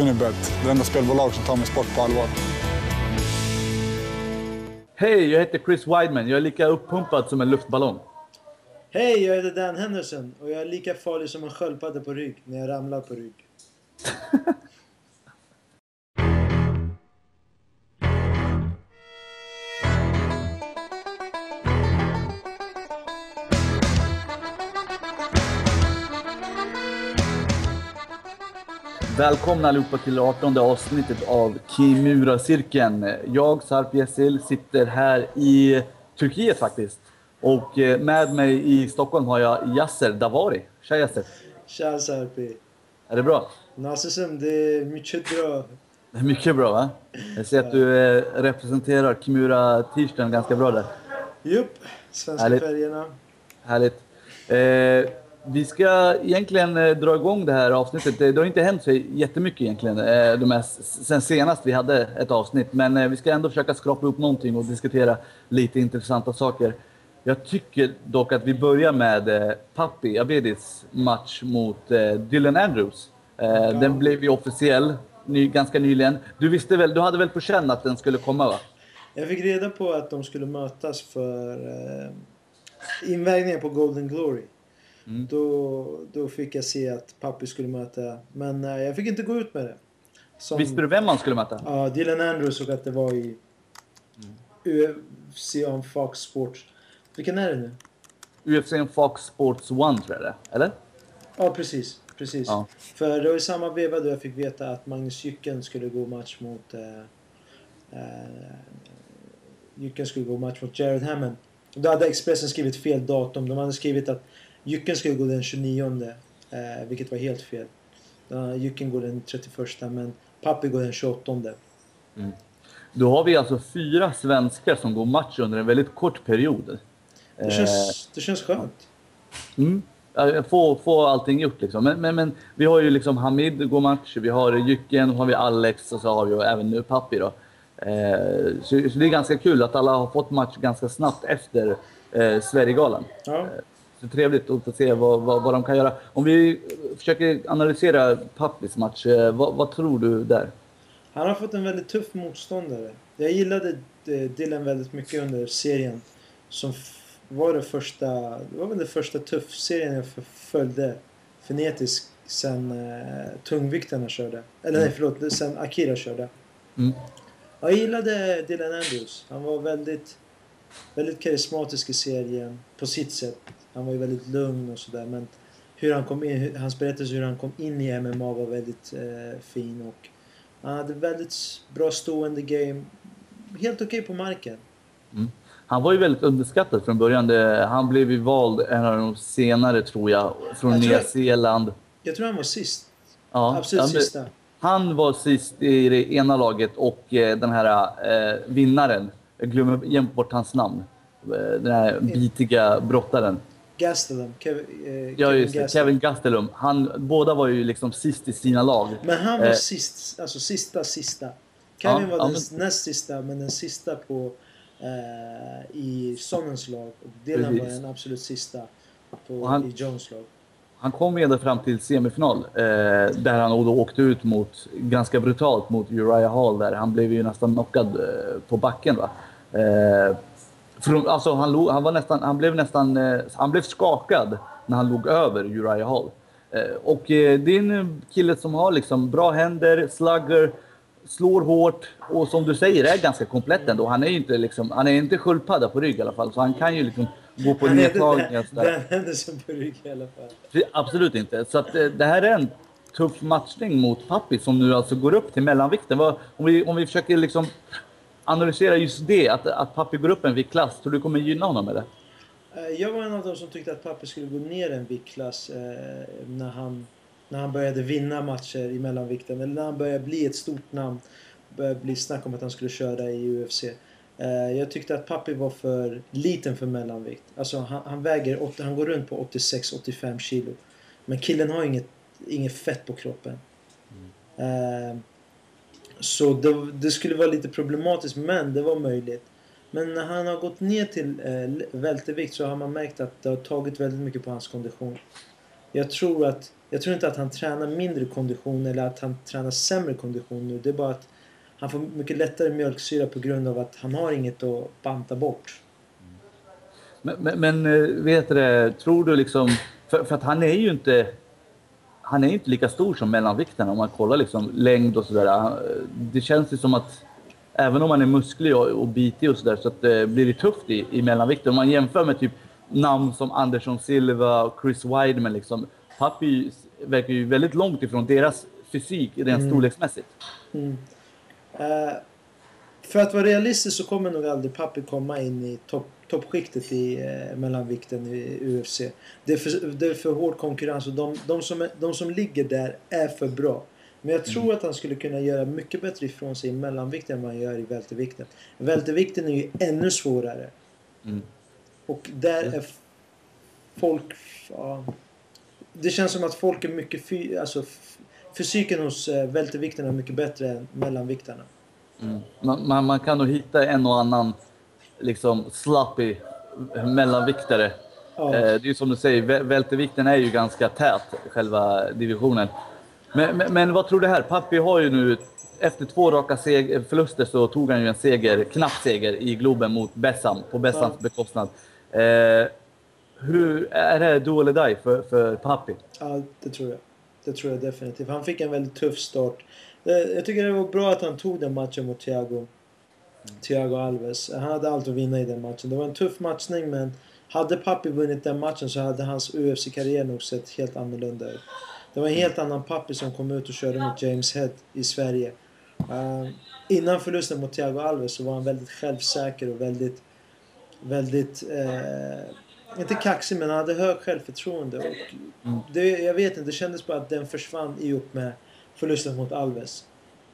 Unibet, det enda spelbolag som tar min sport på allvar. Hej, jag heter Chris Weidman. Jag är lika uppumpad som en luftballong. Hej, jag heter Dan Henderson och jag är lika farlig som en sköldpadda på rygg när jag ramlar på rygg. Välkomna allihopa till 18 avsnittet av Kimura-cirkeln. Jag, Sarp Yesil, sitter här i Turkiet faktiskt. Och eh, med mig i Stockholm har jag Yasser Davari. Tja Yasser! Tja Sarpi! Är det bra? Nasılsın? Det är mycket bra. Det är mycket bra va? Jag ser att du eh, representerar Kimura-t-shirten ganska bra där. Jupp, svenska Härligt. färgerna. Härligt. Eh, vi ska egentligen eh, dra igång det här avsnittet. Det, det har inte hänt så jättemycket egentligen eh, de här, sen senast vi hade ett avsnitt. Men eh, vi ska ändå försöka skrapa upp någonting och diskutera lite intressanta saker. Jag tycker dock att vi börjar med eh, Papi Abedis match mot eh, Dylan Andrews. Eh, Den blev ju officiell ny, ganska nyligen. Du visste väl, du hade väl på känn att den skulle komma va? Jag fick reda på att de skulle mötas för eh, invägningen på Golden Glory. Mm. Då, då fick jag se att Pappi skulle möta, men eh, jag fick inte gå ut med det. Som, Visste du vem man skulle möta? Ja, Dylan Andrews och att det var i UFC on Fox Sports. Vilken är det nu? UFC och Fox Sports One tror jag det eller? Ja, precis. precis. Ja. För det var i samma veva då jag fick veta att Magnus Jycken skulle gå match mot... Eh, eh, Jycken skulle gå match mot Jared Hammond. Då hade Expressen skrivit fel datum. De hade skrivit att Jycken skulle gå den 29, eh, vilket var helt fel. Uh, Jycken går den 31, men Pappi går den 28. Då har vi alltså fyra svenskar som går match under en väldigt kort period. Det känns, det känns skönt. Mm. Få, få allting gjort liksom. Men, men, men vi har ju liksom Hamid går match, vi har Jycken, har vi Alex och så har vi även nu Pappi då. Eh, så, så det är ganska kul att alla har fått match ganska snabbt efter eh, Sverigegalan. Ja. Så trevligt att få se vad, vad, vad de kan göra. Om vi försöker analysera Pappis match, eh, vad, vad tror du där? Han har fått en väldigt tuff motståndare. Jag gillade eh, Dylan väldigt mycket under serien. Som var det första, det var väl den första tuff-serien jag följde frenetiskt sen eh, tungviktarna körde. Eller nej förlåt, sen Akira körde. Mm. Jag gillade Dylan Andrews. Han var väldigt, väldigt karismatisk i serien på sitt sätt. Han var ju väldigt lugn och sådär men hur han kom in, hans berättelse hur han kom in i MMA var väldigt eh, fin och han hade väldigt bra stående game. Helt okej på marken. Han var ju väldigt underskattad från början. Han blev ju vald en av de senare, tror jag, från Jag Nya Zeeland. Jag tror han var sist. Ja, Absolut men sista. Han var sist i det ena laget och eh, den här eh, vinnaren, jag glömmer jämt bort hans namn, eh, den här bitiga brottaren. Gastelum. Kevin, eh, Ja, just det. Gastelum. Kevin Gastelum. Han, båda var ju liksom sist i sina lag. Men han var Eh. sist, alltså sista sista. Kevin Ja, var ja, den men- näst sista men den sista på eh, i Sonnens lag. Och Dylan var Precis. den absolut sista på, han- i Jones lag. Han kom ju ända fram till semifinal eh, där han då åkte ut mot, ganska brutalt mot Uriah Hall där. Han blev ju nästan knockad eh, på backen. Va? Alltså han, låg, han, var nästan, han blev nästan eh, han blev skakad när han låg över Uriah Hall. Eh, och eh, det är en kille som har liksom bra händer, slugger, slår hårt och som du säger är ganska komplett ändå. Han är ju inte, liksom, han är inte sköldpadda på rygg i alla fall så han kan ju liksom gå på Han är inte nedtagningar. på rygg i alla fall. Absolut inte. Så att, det här är en tuff matchning mot Pappi som nu alltså går upp till mellanvikten. Om, vi, om vi försöker liksom analysera just det, att, att Pappi går upp en viktklass, tror du kommer gynna honom eller? Eh, Jag var en av dem som tyckte att Pappi skulle gå ner en viktklass eh, när, han, när han började vinna matcher i mellanvikten. Eller när han började bli ett stort namn. Började bli snack om att han skulle köra i UFC. Eh, jag tyckte att Pappi var för liten för mellanvikt. Alltså han, han väger, han går runt på 86-85 kilo. Men killen har inget, inget fett på kroppen. Eh, så det, det skulle vara lite problematiskt men det var möjligt. Men när han har gått ner till eh, vältevikt så har man märkt att det har tagit väldigt mycket på hans kondition. Jag tror, att, jag tror inte att han tränar mindre kondition eller att han tränar sämre kondition nu. Det är bara att han får mycket lättare mjölksyra på grund av att han har inget att banta bort. Men, men, men eh, vet du, tror du liksom... För, för, att han är ju inte... Han är inte lika stor som mellanvikten om man kollar liksom längd och sådär. Det känns ju som att även om man är musklig och, och bitig och sådär så att det blir det tufft i, i mellanvikten. Om man jämför med typ namn som Anderson Silva och Chris Weidman liksom. Papi verkar ju väldigt långt ifrån deras fysik rent mm. storleksmässigt. Mm. Uh, för att vara realistisk så kommer nog aldrig Papi komma in i topp toppskiktet i eh, mellanvikten i UFC. Det är för, det är för hård konkurrens och de, de, som, är, de som ligger där är för bra. Men jag tror mm. att han skulle kunna göra mycket bättre ifrån sig i mellanvikten än vad han gör i vältervikten. Vältervikten är ju ännu svårare. Mm. Och där är folk... Ja, det känns som att folk är mycket... Fy, alltså, fysiken hos eh, vältervikterna är mycket bättre än mellanviktarna. Mm. Man, man, man, kan nog hitta en och annan liksom sloppy mellanviktare. Ja. Eh, det är ju som du säger, vältervikten är ju ganska tät, själva divisionen. Men, men, men, vad tror du här? Pappi har ju nu, efter två raka förluster så tog han ju en seger, knapp seger i Globen mot Bessam, på Bessams ja. bekostnad. Eh, hur, är det do eller die för, för Pappi? Ja, det tror jag. Det tror jag definitivt. Han fick en väldigt tuff start. Eh, jag tycker det var bra att han tog den matchen mot Thiago. Thiago Alves. Han hade allt att vinna i den matchen. Det var en tuff matchning men hade Pappi vunnit den matchen så hade hans UFC-karriär nog sett helt annorlunda ut. Det var en helt annan Pappi som kom ut och körde mot James Head i Sverige. Uh, innan förlusten mot Thiago Alves så var han väldigt självsäker och väldigt... Väldigt... Uh, inte kaxig men han hade hög självförtroende. Och mm. det, jag vet inte, det kändes bara att den försvann i och med förlusten mot Alves.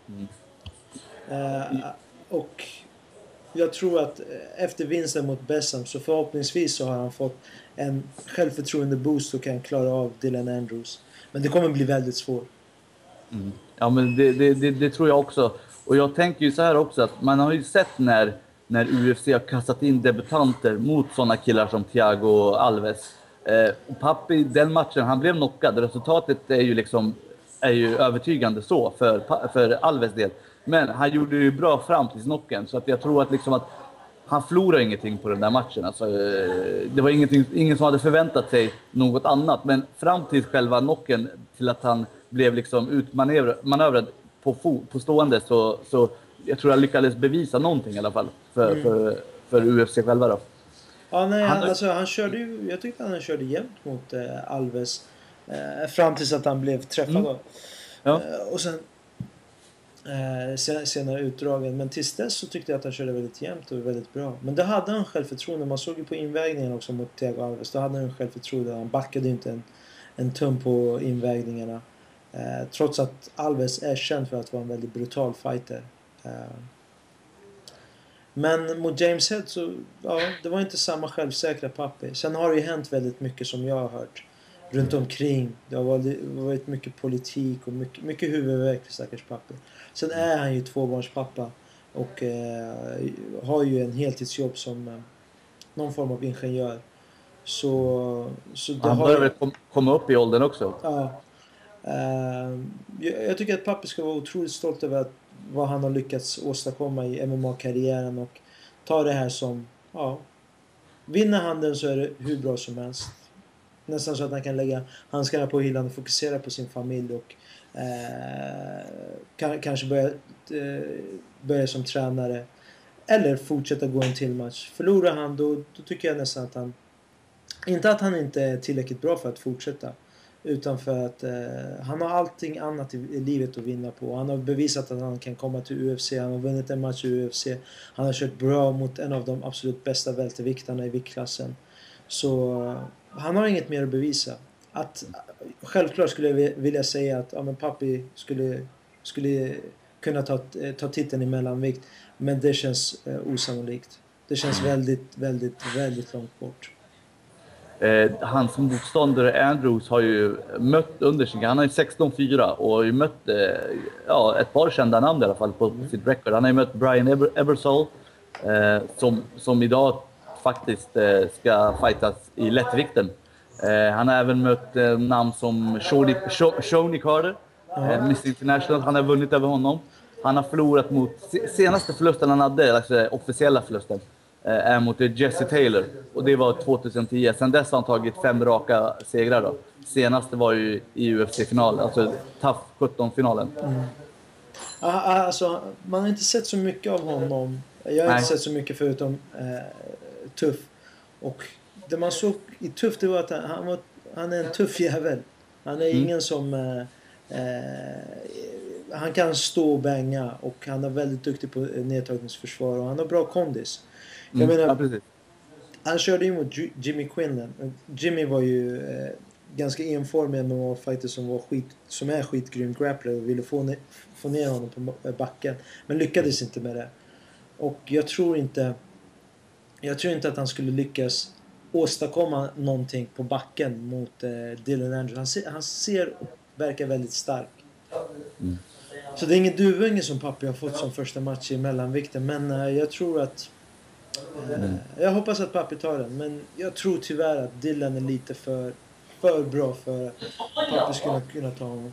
Mm. Uh, och jag tror att eh, efter vinsten mot Bessam så förhoppningsvis så har han fått en självförtroende boost och kan klara av Dylan Andrews. Men det kommer bli väldigt svårt. Mm. Ja, men det, det, det, det, tror jag också. Och jag tänker ju så här också att man har ju sett när, när UFC har kastat in debutanter mot sådana killar som Thiago Alves. Eh, Pappi, den matchen, han blev knockad. Resultatet är ju liksom är ju övertygande så för, för Alves del. Men han gjorde ju bra fram till knocken så att jag tror att liksom att han förlorade ingenting på den där matchen. Alltså, eh, det var ingen som hade förväntat sig något annat. Men fram till själva knocken, till att han blev liksom utmanövrad på, på stående, så, så jag tror jag lyckades bevisa någonting i alla fall för, mm. för, för UFC själva. Då. Ja, nej, han, alltså, han körde ju, jag tyckte han körde jämnt mot eh, Alves. Eh, fram tills att han blev träffad. Mm. Ja. Eh, och sen eh, senare utdragen. Men tills dess så tyckte jag att han körde väldigt jämnt och väldigt bra. Men då hade han självförtroende. Man såg ju på invägningen också mot Thiago Alves. Då hade han självförtroende. Han backade ju inte en, en tum på invägningarna. Eh, trots att Alves är känd för att vara en väldigt brutal fighter. Eh, men mot James Head så, ja, det var inte samma självsäkra pappi. Sen har det ju hänt väldigt mycket som jag har hört runt omkring. Det har varit, mycket politik och mycket, mycket huvudvärk för stackars pappa. Sen är han ju tvåbarnspappa och eh, har ju en heltidsjobb som eh, någon form av ingenjör. Så, så han börjar väl kom, komma upp i åldern också? Ja. Eh, jag, jag, tycker att pappa ska vara otroligt stolt över att, vad han har lyckats åstadkomma i MMA-karriären och ta det här som, ja, vinner han den så är det hur bra som helst. Nästan så att han kan lägga handskarna på hyllan och fokusera på sin familj och eh, kanske börja, eh, börja som tränare. Eller fortsätta gå en till match. Förlorar han då, då tycker jag nästan att han... Inte att han inte är tillräckligt bra för att fortsätta. Utan för att eh, han har allting annat i, i, livet att vinna på. Han har bevisat att han kan komma till UFC. Han har vunnit en match i UFC. Han har kört bra mot en av de absolut bästa välterviktarna i viktklassen. Så han har inget mer att bevisa. Att, självklart skulle jag vilja säga att ja, men Papi skulle, skulle kunna ta, ta titeln i mellanvikt. Men det känns eh, osannolikt. Det känns mm. väldigt, väldigt, väldigt långt bort. Eh, hans motståndare Andrews har ju mött under sin... Han har ju 16-4 och har ju mött eh, ja, ett par kända namn i alla fall på mm. sitt record. Han har ju mött Brian Eber Ebersol eh, som, som idag faktiskt eh, ska fightas i lättvikten Eh, han har även mött eh, namn som Shoni, Carter, eh, Miss International. Han har vunnit över honom. Han har förlorat mot... Senaste förlusten han hade, alltså officiella förlusten, är mot Jesse Taylor. Och det var 2010. Sen dess har han tagit fem raka segrar. Då. Senaste var ju i UFC-finalen, alltså TAF 17-finalen. Mm. Alltså, man har inte sett så mycket av honom. Jag har Nej. inte sett så mycket förutom eh, Tuff. Och det man såg i Tuff det var att han, var, han är en tuff jävel. Han är mm. ingen som... Eh, eh, han kan stå och bänga och han är väldigt duktig på nedtagningsförsvar och han har bra kondis. Jag mm. menar, ja, han körde ju mot Jimmy Quinlan. Jimmy var ju eh, ganska enformig MMA-fighter som, var skit, som är skitgrym grappler och ville få, ne få ner honom på backen. Men lyckades inte med det. Och jag tror inte... Jag tror inte att han skulle lyckas åstadkomma någonting på backen mot eh, Dylan Andrews. Han, ser, han ser och verkar väldigt stark. Mm. Så det är ingen duvunge som Pappi har fått som första match i mellanvikten. Men eh, jag tror att... Eh, mm. Jag hoppas att Pappi tar den. Men jag tror tyvärr att Dylan är lite för, för bra för att Pappi skulle kunna ta honom.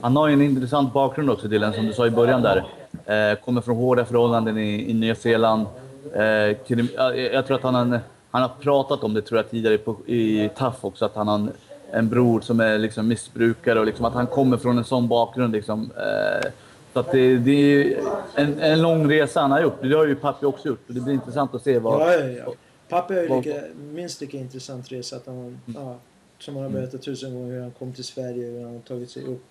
Han har ju en intressant bakgrund också, Dylan, som du sa i början där. Eh, kommer från hårda förhållanden i, i Nya Zeeland. Eh, jag tror att han han har pratat om det tror jag tidigare på, i TAF också, att han har en, en bror som är liksom missbrukare och liksom att han kommer från en sån bakgrund. Liksom, eh, så att det, det är en, en, lång resa han har gjort. Det har ju Pappi också gjort. Det blir intressant att se vad... Ja, ja, ja. Pappi har ju lika, minst lika intressant resa. Att han, mm. ja, som han har berättat tusen gånger hur han kom till Sverige, hur han har tagit sig upp.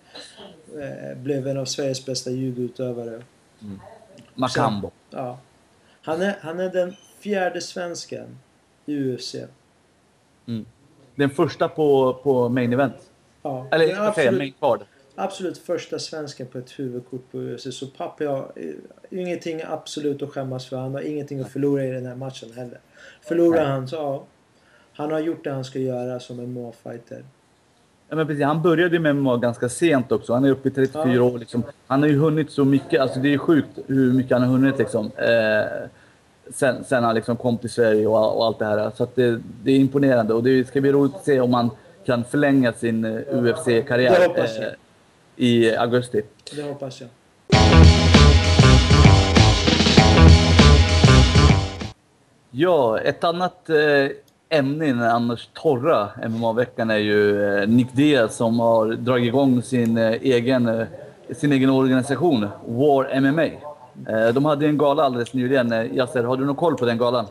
Eh, blev en av Sveriges bästa judoutövare. Mm. Macambo. ja. Han är, han är den fjärde svensken i UFC. Mm. Den första på, på main event? Ja. Eller jag absolut, säga, main card. Absolut första svensken på ett huvudkort på UFC. Så Pappi har ingenting absolut att skämmas för. Han har ingenting att förlora i den här matchen heller. Förlorar han så ja. Han har gjort det han ska göra som en MMA-fighter. Ja, men precis. Han började med MMA ganska sent också. Han är uppe i 34 ja. år. Liksom. Han har ju hunnit så mycket. Alltså, det är sjukt hur mycket han har hunnit. Liksom. Eh, sen, sen han liksom kom till Sverige och, och allt det här. Så det, det, är imponerande och det ska bli roligt att se om han kan förlänga sin eh, UFC-karriär eh, i augusti. Det hoppas jag. Ja, ett annat eh, ämne i den annars torra MMA-veckan är ju eh, Nick Diaz som har dragit igång sin, eh, egen, eh, sin egen organisation, War MMA. De hade en gala alldeles nyligen. Yasser, har du någon koll på den galan?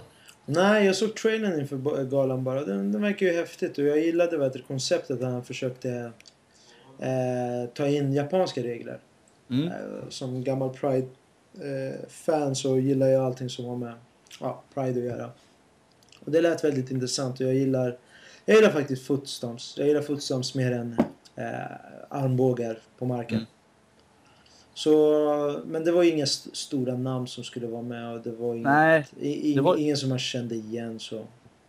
Nej, jag såg trailern inför galan bara. Den, den verkar ju häftigt och jag gillade vet, konceptet att han försökte eh, ta in japanska regler. Mm. Eh, som gammal Pride-fan eh, så gillar jag allting som har med ja, Pride att göra. Och det lät väldigt intressant och jag gillar, jag gillar faktiskt footstomps. Jag gillar footstomps mer än eh, armbågar på marken. Mm. Så, men det var inga st stora namn som skulle vara med och det var, inget, Nej, det var... ingen som man kände igen. Så.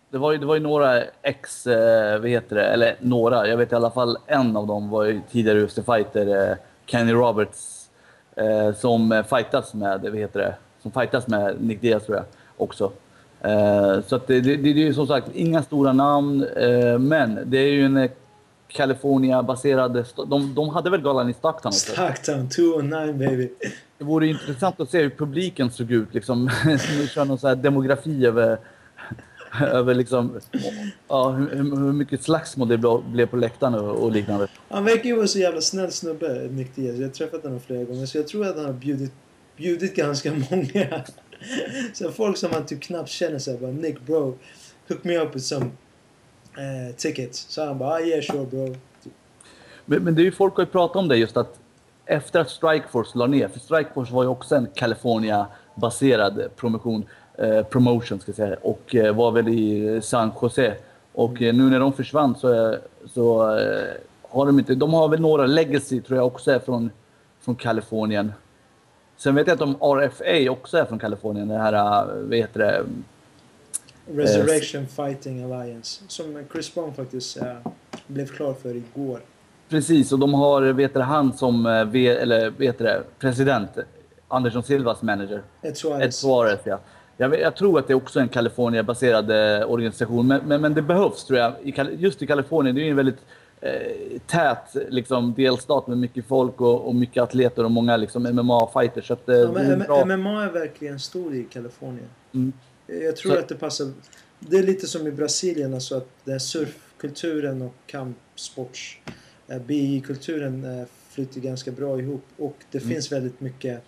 Det var, ju, det var ju några ex, eh, vad heter det, eller några, jag vet i alla fall en av dem var ju tidigare UFC-fighter, eh, Kenny Roberts, eh, som fightas med, vad heter det, som fightas med Nick Diaz tror jag också. Eh, så det, det, det, är ju som sagt inga stora namn, eh, men det är ju en California-baserad... De, de hade väl galan i Stockton också? Stockton, 209 baby. Det vore intressant att se hur publiken såg ut. Liksom. kör någon så här demografi över, över liksom, ja, hur, hur mycket slagsmål det blev på läktaren och, och liknande. Han verkar ju vara så jävla snäll snubbe, Nick Diaz. Jag har träffat honom flera gånger så jag tror att han har bjudit, bjudit ganska många så folk som man typ knappt känner sig bara Nick bro, hook me up with some uh, tickets. Så han bara ah, yeah sure bro. Men, men det är ju folk har ju pratat om det just att efter att Strikeforce la ner, för Strikeforce var ju också en California-baserad eh, promotion, eh, promotion ska jag säga, och eh, var väl i San Jose. Och eh, nu när de försvann så, eh, så eh, har de inte, de har väl några legacy tror jag också är från, från Kalifornien. Sen vet jag att om RFA också är från Kalifornien, det här, äh, vad heter det? Resurrection eh, Fighting Alliance. Som Chris Brown faktiskt eh, blev klar för igår. Precis, och de har, vet du, han som, eller vet du, president, Andersson Silvas manager. Ed Suarez. Ed Suarez, ja. Jag, jag tror att det är också en Kalifornien-baserad eh, organisation, men, men, men det behövs tror jag. I, just i Kalifornien, det är ju en väldigt eh, tät liksom, delstat med mycket folk och, och mycket atleter och många liksom, MMA-fighters. Så eh, Ja, bra. MMA är verkligen stor i Kalifornien. Mm. Jag tror Så- att det passar. Det är lite som i Brasilien, alltså att den surfkulturen och kampsports eh, BI-kulturen eh, flyter ganska bra ihop. Och det Mm. finns väldigt mycket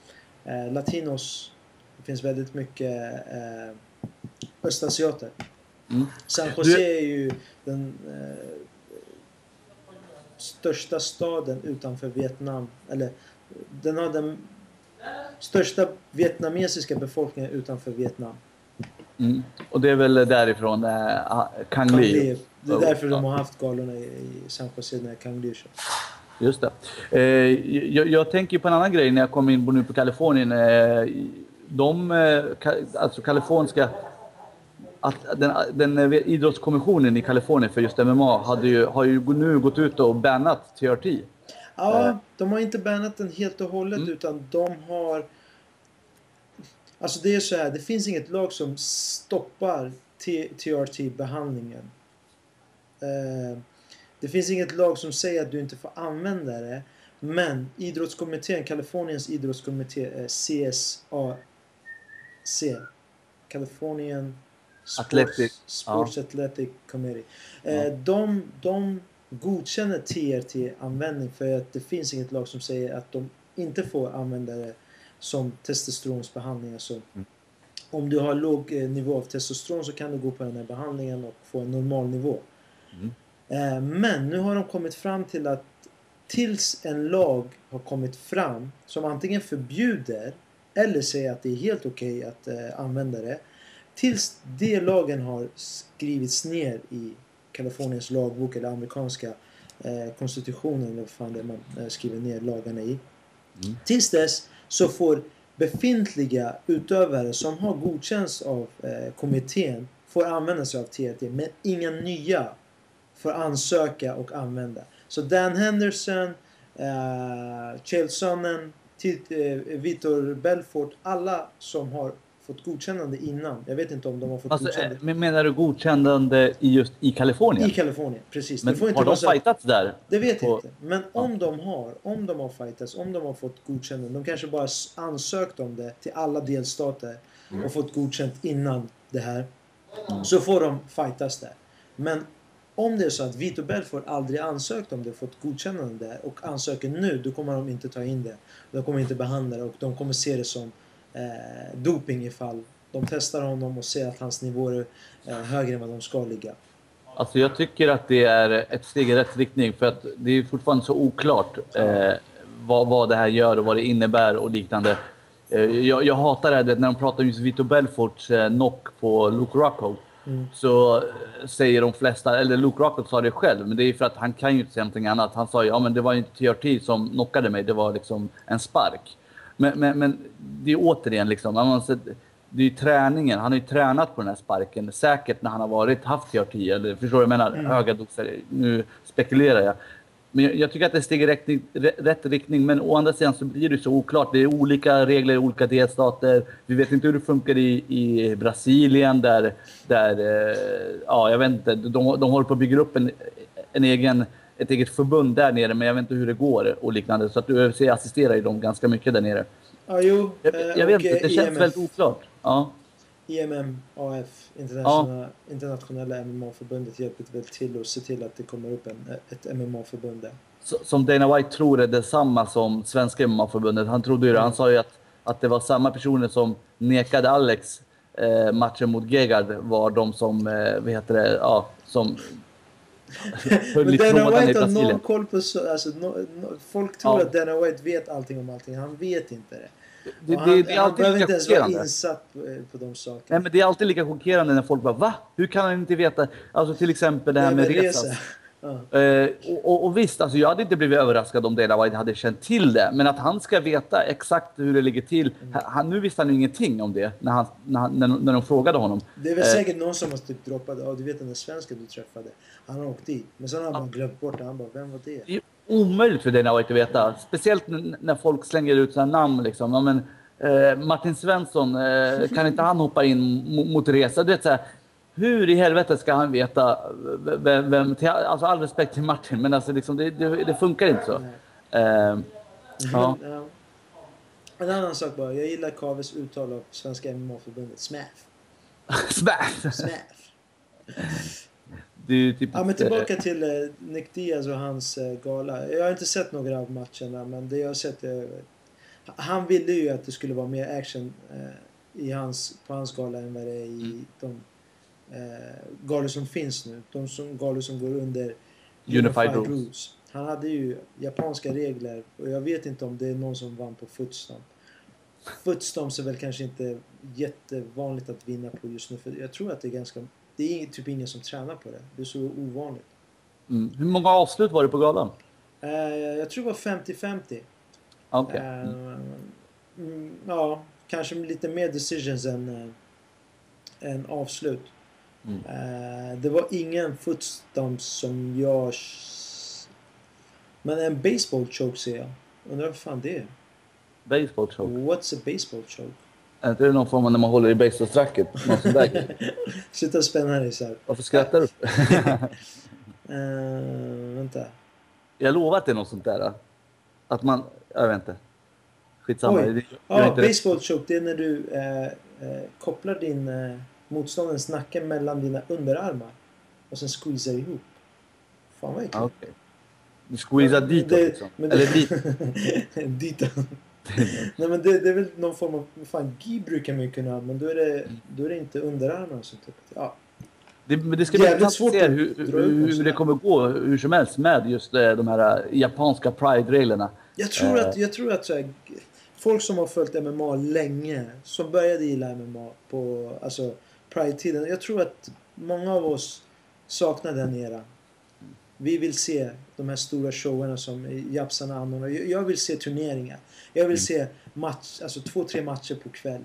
eh, latinos. Det finns väldigt mycket eh, östasiater. Mm. San Jose är ju den eh, största staden utanför Vietnam. Eller den har den största vietnamesiska befolkningen utanför Vietnam. Mm. Och det är väl därifrån eh, Kang Kang. Lee. Det är därför de har haft galorna i, i San Jose när Kang Lee kör. Just det. Eh, jag, jag tänker på en annan grej när jag kom in på, nu på Kalifornien. Eh, de, eh, ka- alltså kaliforniska... Att den, den eh, idrottskommissionen i Kalifornien för just MMA hade ju, har ju nu gått ut och bannat TRT. Ja, de har inte bannat den helt och hållet Mm. utan de har... Alltså det är så här, det finns inget lag som stoppar TRT-behandlingen. Eh, det finns inget lag som säger att du inte får använda det. Men idrottskommittén, Kaliforniens idrottskommitté, eh, CSAC, Californian Sports, Athletic, Sports Athletic Committee. Eh, Ja. de, de godkänner TRT-användning för att det finns inget lag som säger att de inte får använda det som testosteronsbehandling. Alltså, Mm. Om du har låg eh, nivå av testosteron så kan du gå på den här behandlingen och få en normal nivå. Mm. Eh, men nu har de kommit fram till att tills en lag har kommit fram som antingen förbjuder eller säger att det är helt okej att eh, använda det. Tills det lagen har skrivits ner i Kaliforniens lagbok eller amerikanska eh, konstitutionen eller vad fan det är man eh, skriver ner lagarna i. Mm. Tills dess så får befintliga utövare som har godkänts av eh, kommittén får använda sig av TRT men inga nya får ansöka och använda. Så Dan Henderson, eh, Chael Sonnen, Vitor Belfort, alla som har fått godkännande innan. Jag vet inte om de har fått Alltså, eh, godkännande. men menar du godkännande i just i Kalifornien? I Kalifornien, precis. men det får inte har de så fightats där? Det vet jag på- inte. Men om de har, om de har fightats, om de har fått godkännande. De kanske bara ansökt om det till alla delstater och fått godkänt innan det här. Så får de fightas där. Men om det är så att Vito Belfort aldrig ansökt om det och fått godkännande där och ansöker nu, då kommer de inte ta in det. De kommer inte behandla det och de kommer se det som eh, doping ifall de testar honom och ser att hans nivåer är eh, högre än vad de ska ligga. Alltså jag tycker att det är ett steg i rätt riktning för att det är fortfarande så oklart eh, vad, vad det här gör och vad det innebär och liknande. Eh, jag, jag hatar det här när de pratar om just Vito Belforts eh, knock på Luke Rockhold. Mm. Så eh, säger de flesta, eller Luke Rockhold sa det själv, men det är för att han kan ju inte säga någonting annat. Han sa ju ja men det var ju inte TRT som knockade mig, det var liksom en spark. Men, men, men det är återigen liksom, man måste, det är ju träningen. Han har ju tränat på den här sparken. Säkert när han har varit, haft TRT eller förstår du jag menar? Mm. Höga doser. Nu spekulerar jag. Men jag, jag tycker att det är steg i rätt, rätt riktning. Men å andra sidan så blir det så oklart. Det är olika regler i olika delstater. Vi vet inte hur det funkar i, i Brasilien där, där eh, ja jag vet inte, de, de håller på att bygga upp en, en egen, ett eget förbund där nere. Men jag vet inte hur det går och liknande. Så att UFC assisterar ju dem ganska mycket där nere. Ja, jo. Jag, eh, jag vet inte, det känns IMF. väldigt oklart. Ja. IMM, AF, internationella, internationella MMA-förbundet hjälper väl till att se till att det kommer upp en, ett MMA-förbund där. Som Dana White tror är detsamma som Svenska MMA-förbundet. Han trodde ju det. Han sa ju att, att det var samma personer som nekade Alex eh, matchen mot Gegard var de som, eh, vad heter det, ja, som Men Dana White har noll koll på så, alltså, no, no, Folk tror Ja. att Dana White vet allting om allting. Han vet inte det. Det, det, han, det är han alltid behöver lika inte ens vara insatt på, eh, på de sakerna. Nej, men det är alltid lika chockerande när folk bara va? Hur kan han inte veta? Alltså till exempel det här med Rezas. Ja. Eh, och, och, och visst, alltså jag hade inte blivit överraskad om Dana White hade känt till det. Men att han ska veta exakt hur det ligger till. Mm. Han, nu visste han ju ingenting om det när, han, när, han, när, när de frågade honom. Det är väl Eh, säkert någon som har typ droppat ja du vet den där svensken du träffade. Han har åkt dit. Men sen har man glömt bort det. Han bara, vem var det? Det är omöjligt för Dana White att veta. Speciellt när folk slänger ut sina namn. Liksom. Ja, men, eh, Martin Svensson, eh, kan inte han hoppa in mot Reza? Du vet, så här, hur i helvete ska han veta vem, vem till, alltså all respekt till Martin, men alltså liksom, det, det, det funkar inte så. Eh, ja. En annan sak bara. Jag gillar Kaves uttal av Svenska MMA-förbundet. Smaff. Smaff. Smaff. Typ ja, men tillbaka till eh, Nick Diaz och hans eh, gala. Jag har inte sett några av matcherna, men det jag har sett är... Han ville ju att det skulle vara mer action eh, i hans, på hans gala än vad det är i mm. de eh, galor som finns nu. De som, galor som går under Unified, Rules. rules. Han hade ju japanska regler och jag vet inte om det är någon som vann på footstomp. Footstomps är väl kanske inte jättevanligt att vinna på just nu för jag tror att det är ganska... Det är typ ingen som tränar på det. Det är så ovanligt. Mm. Hur många avslut var det på galan? Uh, jag tror det var 50-50. Okay. Mm. Uh, ja, kanske lite mer decisions än, uh, än avslut. Mm. Uh, det var ingen footstomps som jag... Men en baseball choke ser jag. Undrar vad fan det är. Baseball choke? What's a baseball choke? Är inte det någon form av när man håller i baseballstracket? Sluta spänna dig isär. Varför skrattar du? uh, vänta. Jag lovar att det är något sånt där. Att man... Jag vet inte. Skitsamma. Oj. Ja, baseball choke. Det är när du eh, eh, kopplar din eh, motståndarens nacke mellan dina underarmar. Och sen squeezar ihop. Fan vad äckligt. Okay. Du squeezar ditåt det, liksom? Det, Eller dit? ditåt. Nej men det, det, är väl någon form av... Fan, gi brukar man ju kunna ha, men då är det, då är det inte underarmarna som typ. Ja. Det, men det ska bli intressant att se hur, hur, hur det kommer gå hur som helst med just eh, de här eh, japanska pride-reglerna. Jag tror att, jag tror att så här, folk som har följt MMA länge, som började gilla MMA på alltså, pride-tiden. Jag tror att många av oss saknar den eran. Vi vill se de här stora showerna som japsarna anordnar. Jag vill se turneringar. Jag vill mm. se match, alltså två, tre matcher på kväll.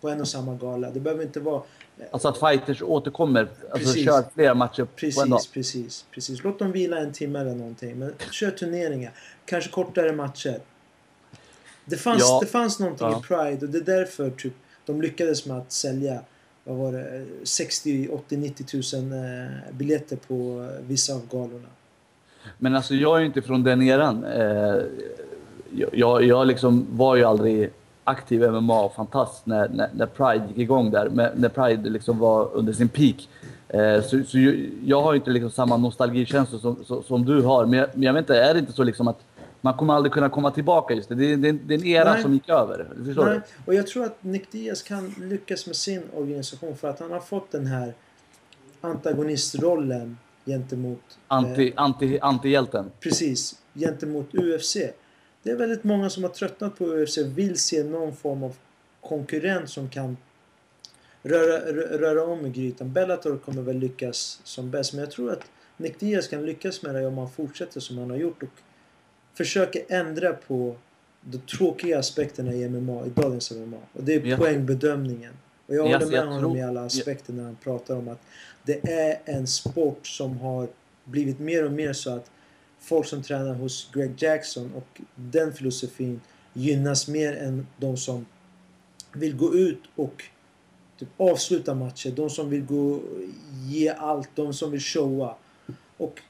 På en och samma gala. Det behöver inte vara... Eh, alltså att fighters återkommer, alltså kör flera matcher precis, på en dag. Precis, precis. Låt dem vila en timme eller någonting. Men kör turneringar. Kanske kortare matcher. Det fanns, ja. det fanns någonting ja. i Pride och det är därför typ, de lyckades med att sälja vad var det, 60, 80, 90 tusen eh, biljetter på eh, vissa av galorna. Men alltså jag är ju inte från den eran. Eh, jag, jag liksom var ju aldrig aktiv MMA-fantast när, när, när, Pride gick igång där. När Pride liksom var under sin peak. Eh, så, så jag har inte liksom samma nostalgikänsla som, som, som, du har. Men jag, men jag vet inte, är det inte så liksom att man kommer aldrig kunna komma tillbaka just det. Det, det, det är en era Nej. som gick över. Förstår Nej. du? Och jag tror att Nick Diaz kan lyckas med sin organisation för att han har fått den här antagonistrollen gentemot... Anti, eh, anti, antihjälten. Precis. Gentemot UFC. Det är väldigt många som har tröttnat på UFC vill se någon form av konkurrent som kan röra, röra om i grytan. Bellator kommer väl lyckas som bäst men jag tror att Nick Diaz kan lyckas med det om han fortsätter som han har gjort och försöker ändra på de tråkiga aspekterna i MMA, i dagens MMA. Och det är jag, poängbedömningen. Och jag håller med honom i alla aspekter när han pratar om att det är en sport som har blivit mer och mer så att folk som tränar hos Greg Jackson och den filosofin gynnas mer än de som vill gå ut och typ avsluta matcher. De som vill gå ge allt, de som vill showa. Och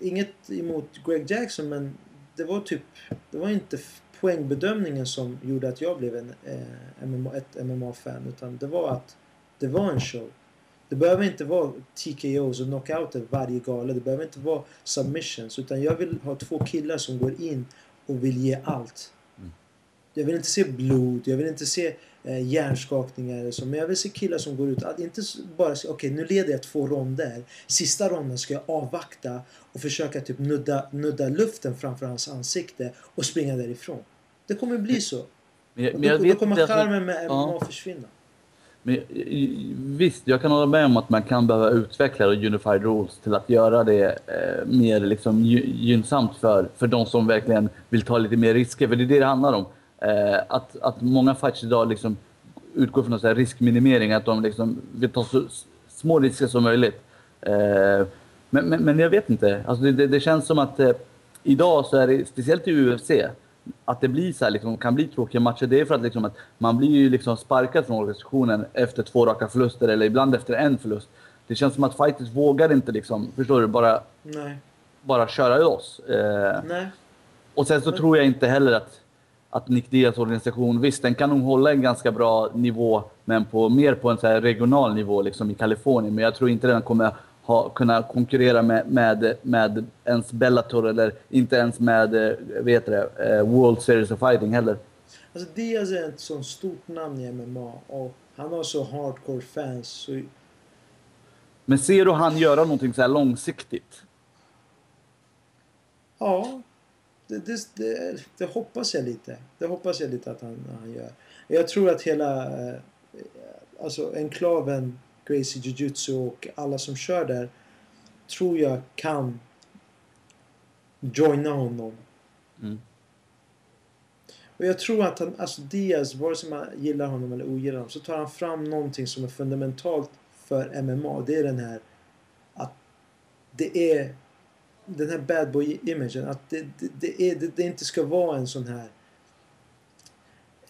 inget emot Greg Jackson men det var typ, det var inte poängbedömningen som gjorde att jag blev en, eh, MMA, ett MMA-fan utan det var att det var en show. Det behöver inte vara TKOs och knockouter varje gala. Det behöver inte vara submissions. Utan jag vill ha två killar som går in och vill ge allt. Mm. Jag vill inte se blod, jag vill inte se eh, hjärnskakningar eller så. Men jag vill se killar som går ut. Att inte bara säga okej okay, nu leder jag två ronder. Sista ronden ska jag avvakta och försöka typ nudda, nudda luften framför hans ansikte och springa därifrån. Det kommer bli så. Men jag, men jag då, då kommer charmen med MMA ja. försvinna. Men, visst, jag kan hålla med om att man kan behöva utveckla Unified Rules till att göra det eh, mer liksom, gynnsamt för, för de som verkligen vill ta lite mer risker. För det är det det handlar om. Eh, att, att många fights idag liksom utgår från så riskminimering, att de liksom vill ta så små risker som möjligt. Eh, men, men, men, jag vet inte. Alltså det, det, det känns som att eh, idag så är det, speciellt i UFC, att det blir så här, liksom, kan bli tråkiga matcher, det är för att, liksom, att man blir ju liksom sparkad från organisationen efter två raka förluster eller ibland efter en förlust. Det känns som att fighters vågar inte liksom, förstår du, bara, Nej. bara köra loss. Eh, och sen så tror jag inte heller att, att Nick Diaz organisation, visst den kan nog hålla en ganska bra nivå, men på, mer på en så regional nivå liksom i Kalifornien. Men jag tror inte den kommer ha, kunna konkurrera med, med, med ens Bellator eller inte ens med eh, vet det, eh, World Series of Fighting heller. Alltså Diaz är ett sånt stort namn i MMA och han har så hardcore fans. Så Men ser du han göra någonting så här långsiktigt? Ja, det, det, det, det, hoppas jag lite. Det hoppas jag lite att han, han gör. Jag tror att hela eh, alltså enklaven Gracie Jiu-Jitsu och alla som kör där tror jag kan joina honom. Mm. Och jag tror att han, alltså Diaz, vare sig man gillar honom eller ogillar honom, så tar han fram någonting som är fundamentalt för MMA. Det är den här att det är den här bad boy-imagen. Att det, det, det, är, det, det inte ska vara en sån här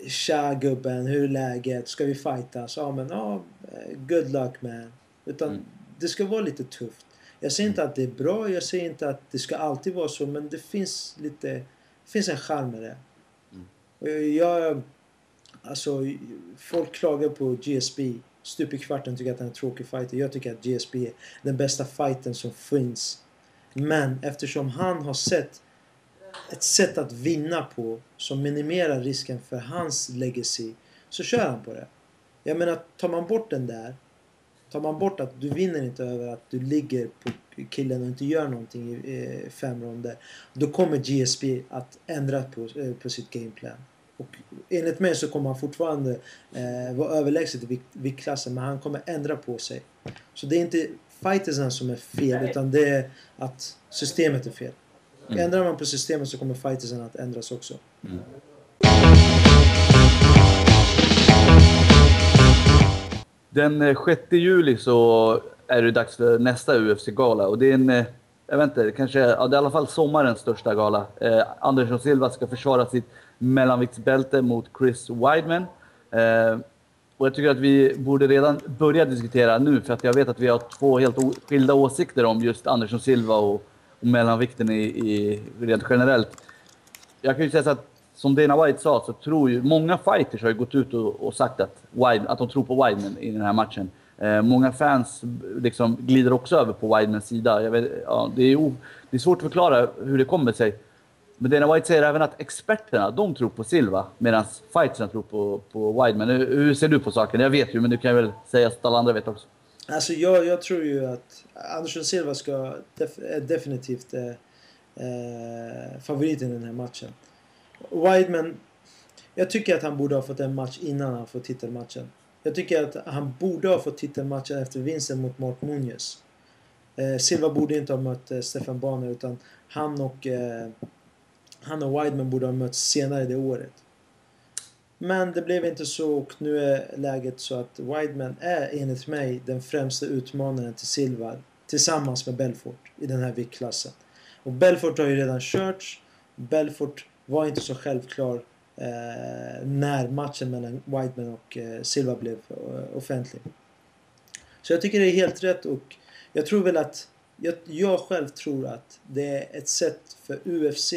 Tja gubben, hur är läget? Ska vi fightas? Ja men ja, good luck man. Utan mm. det ska vara lite tufft. Jag säger inte att det är bra, jag säger inte att det ska alltid vara så men det finns lite, det finns en charm med det. Mm. Och jag, alltså folk klagar på GSB. Stup i kvarten tycker att han är en tråkig fighter. Jag tycker att GSB är den bästa fighten som finns. Men eftersom han har sett ett sätt att vinna på som minimerar risken för hans legacy så kör han på det. Jag menar, tar man bort den där Tar man bort att du vinner inte över att du ligger på killen och inte gör någonting i eh, fem ronder. Då kommer GSP att ändra på, eh, på sitt gameplan. Och enligt mig så kommer han fortfarande eh, vara överlägset i viktklassen men han kommer ändra på sig. Så det är inte fightersen som är fel utan det är att systemet är fel. Mm. Ändrar man på systemet så kommer fightersen att ändras också. Mm. Den 6 eh, juli så är det dags för nästa UFC-gala och det är en, eh, jag vet inte, kanske, ja, det är i alla fall sommarens största gala. Eh, Andersson Silva ska försvara sitt mellanviktsbälte mot Chris Weidman. Eh, och jag tycker att vi borde redan börja diskutera nu för att jag vet att vi har två helt skilda åsikter om just Andersson Silva och mellanvikten i, i, rent generellt. Jag kan ju säga så att, som Dana White sa, så tror ju många fighters har ju gått ut och, och sagt att, Wide, att de tror på Wideman i den här matchen. Eh, många fans liksom glider också över på Widemans sida. Jag vet, ja, det, är, det är svårt att förklara hur det kommer sig. Men Dana White säger även att experterna, de tror på Silva medan fightersen tror på, på Wideman. Hur, hur, ser du på saken? Jag vet ju, men du kan väl säga så att alla andra vet också. Alltså jag, jag tror ju att Andersson Silva ska def, är definitivt eh, eh, favoriten i den här matchen. Wideman, jag tycker att han borde ha fått en match innan han får titelmatchen. Jag tycker att han borde ha fått titelmatchen efter vinsten mot Mark Munoz. Eh, Silva borde inte ha mött eh, Stefan Baner utan han och, eh, han och Wideman borde ha mötts senare det året. Men det blev inte så och nu är läget så att Wideman är enligt mig den främsta utmanaren till Silva tillsammans med Belfort i den här viktklassen. Och Belfort har ju redan körts. Belfort var inte så självklar eh, när matchen mellan Wideman och eh, Silva blev eh, offentlig. Så jag tycker det är helt rätt och jag tror väl att jag, jag själv tror att det är ett sätt för UFC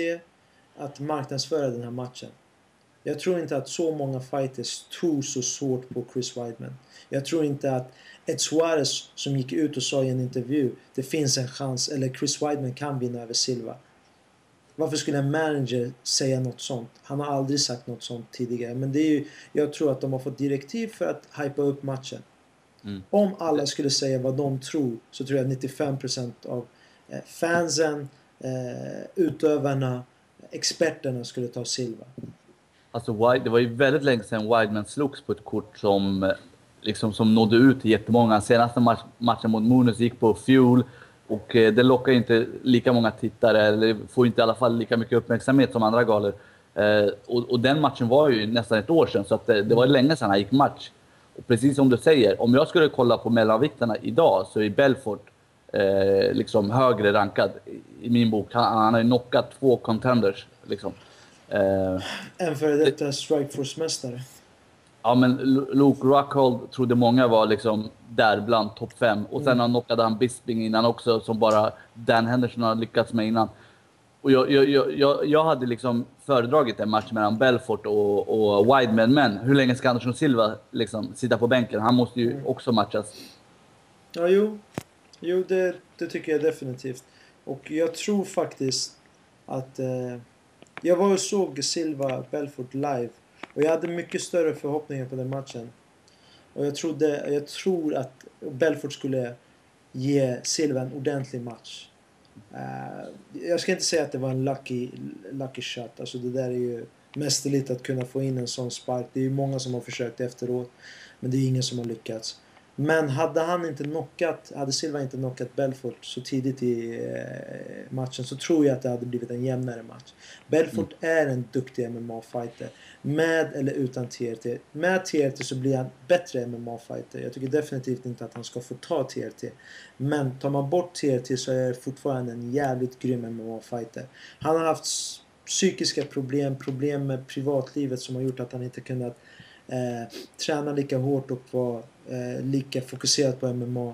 att marknadsföra den här matchen. Jag tror inte att så många fighters tror så svårt på Chris Weidman. Jag tror inte att Ed Suarez som gick ut och sa i en intervju det finns en chans, eller Chris Weidman kan vinna över Silva. Varför skulle en manager säga något sånt? Han har aldrig sagt något sånt tidigare. Men det är ju, jag tror att de har fått direktiv för att hypa upp matchen. Mm. Om alla skulle säga vad de tror så tror jag 95% av eh, fansen, eh, utövarna, experterna skulle ta Silva. Alltså, det var ju väldigt länge sedan Wideman slogs på ett kort som, liksom, som nådde ut till jättemånga. Senaste match, matchen mot Munus gick på Fuel och eh, det lockar inte lika många tittare, eller får inte i alla fall lika mycket uppmärksamhet som andra galor. Eh, och, och, den matchen var ju nästan ett år sedan, så att det, det var länge sedan han gick match. Och precis som du säger, om jag skulle kolla på mellanvikterna idag så är Belfort eh, liksom högre rankad i min bok. Han, han har ju knockat två contenders. Liksom. Eh, En före detta Strikeforce-mästare. ja, men Lu- Luke Rockhold trodde många var liksom där bland topp fem. Och sen han knockade han Bisping innan också, som bara Dan Henderson har lyckats med innan. Och jag, jag, jag, jag, hade liksom föredragit en match mellan Belfort och, och Wideman, men hur länge ska Andersson Silva liksom sitta på bänken? Han måste ju också matchas. Ja, jo. Jo, det, det tycker jag definitivt. Och jag tror faktiskt att... Eh, jag var och såg Silva Belfort live. Och jag hade mycket större förhoppningar på den matchen. Och jag trodde, jag tror att Belfort skulle ge Silva en ordentlig match. Eh, jag ska inte säga att det var en lucky, lucky shot. Alltså det där är ju mästerligt att kunna få in en sån spark. Det är ju många som har försökt efteråt. Men det är ingen som har lyckats. Men hade han inte knockat, hade Silva inte knockat Belfort så tidigt i eh, matchen så tror jag att det hade blivit en jämnare match. Belfort är en duktig MMA-fighter. Med eller utan TRT. Med TRT så blir han bättre MMA-fighter. Jag tycker definitivt inte att han ska få ta TRT. Men tar man bort TRT så är det fortfarande en jävligt grym MMA-fighter. Han har haft psykiska problem, problem med privatlivet som har gjort att han inte kunnat eh, träna lika hårt och vara eh, lika fokuserad på MMA.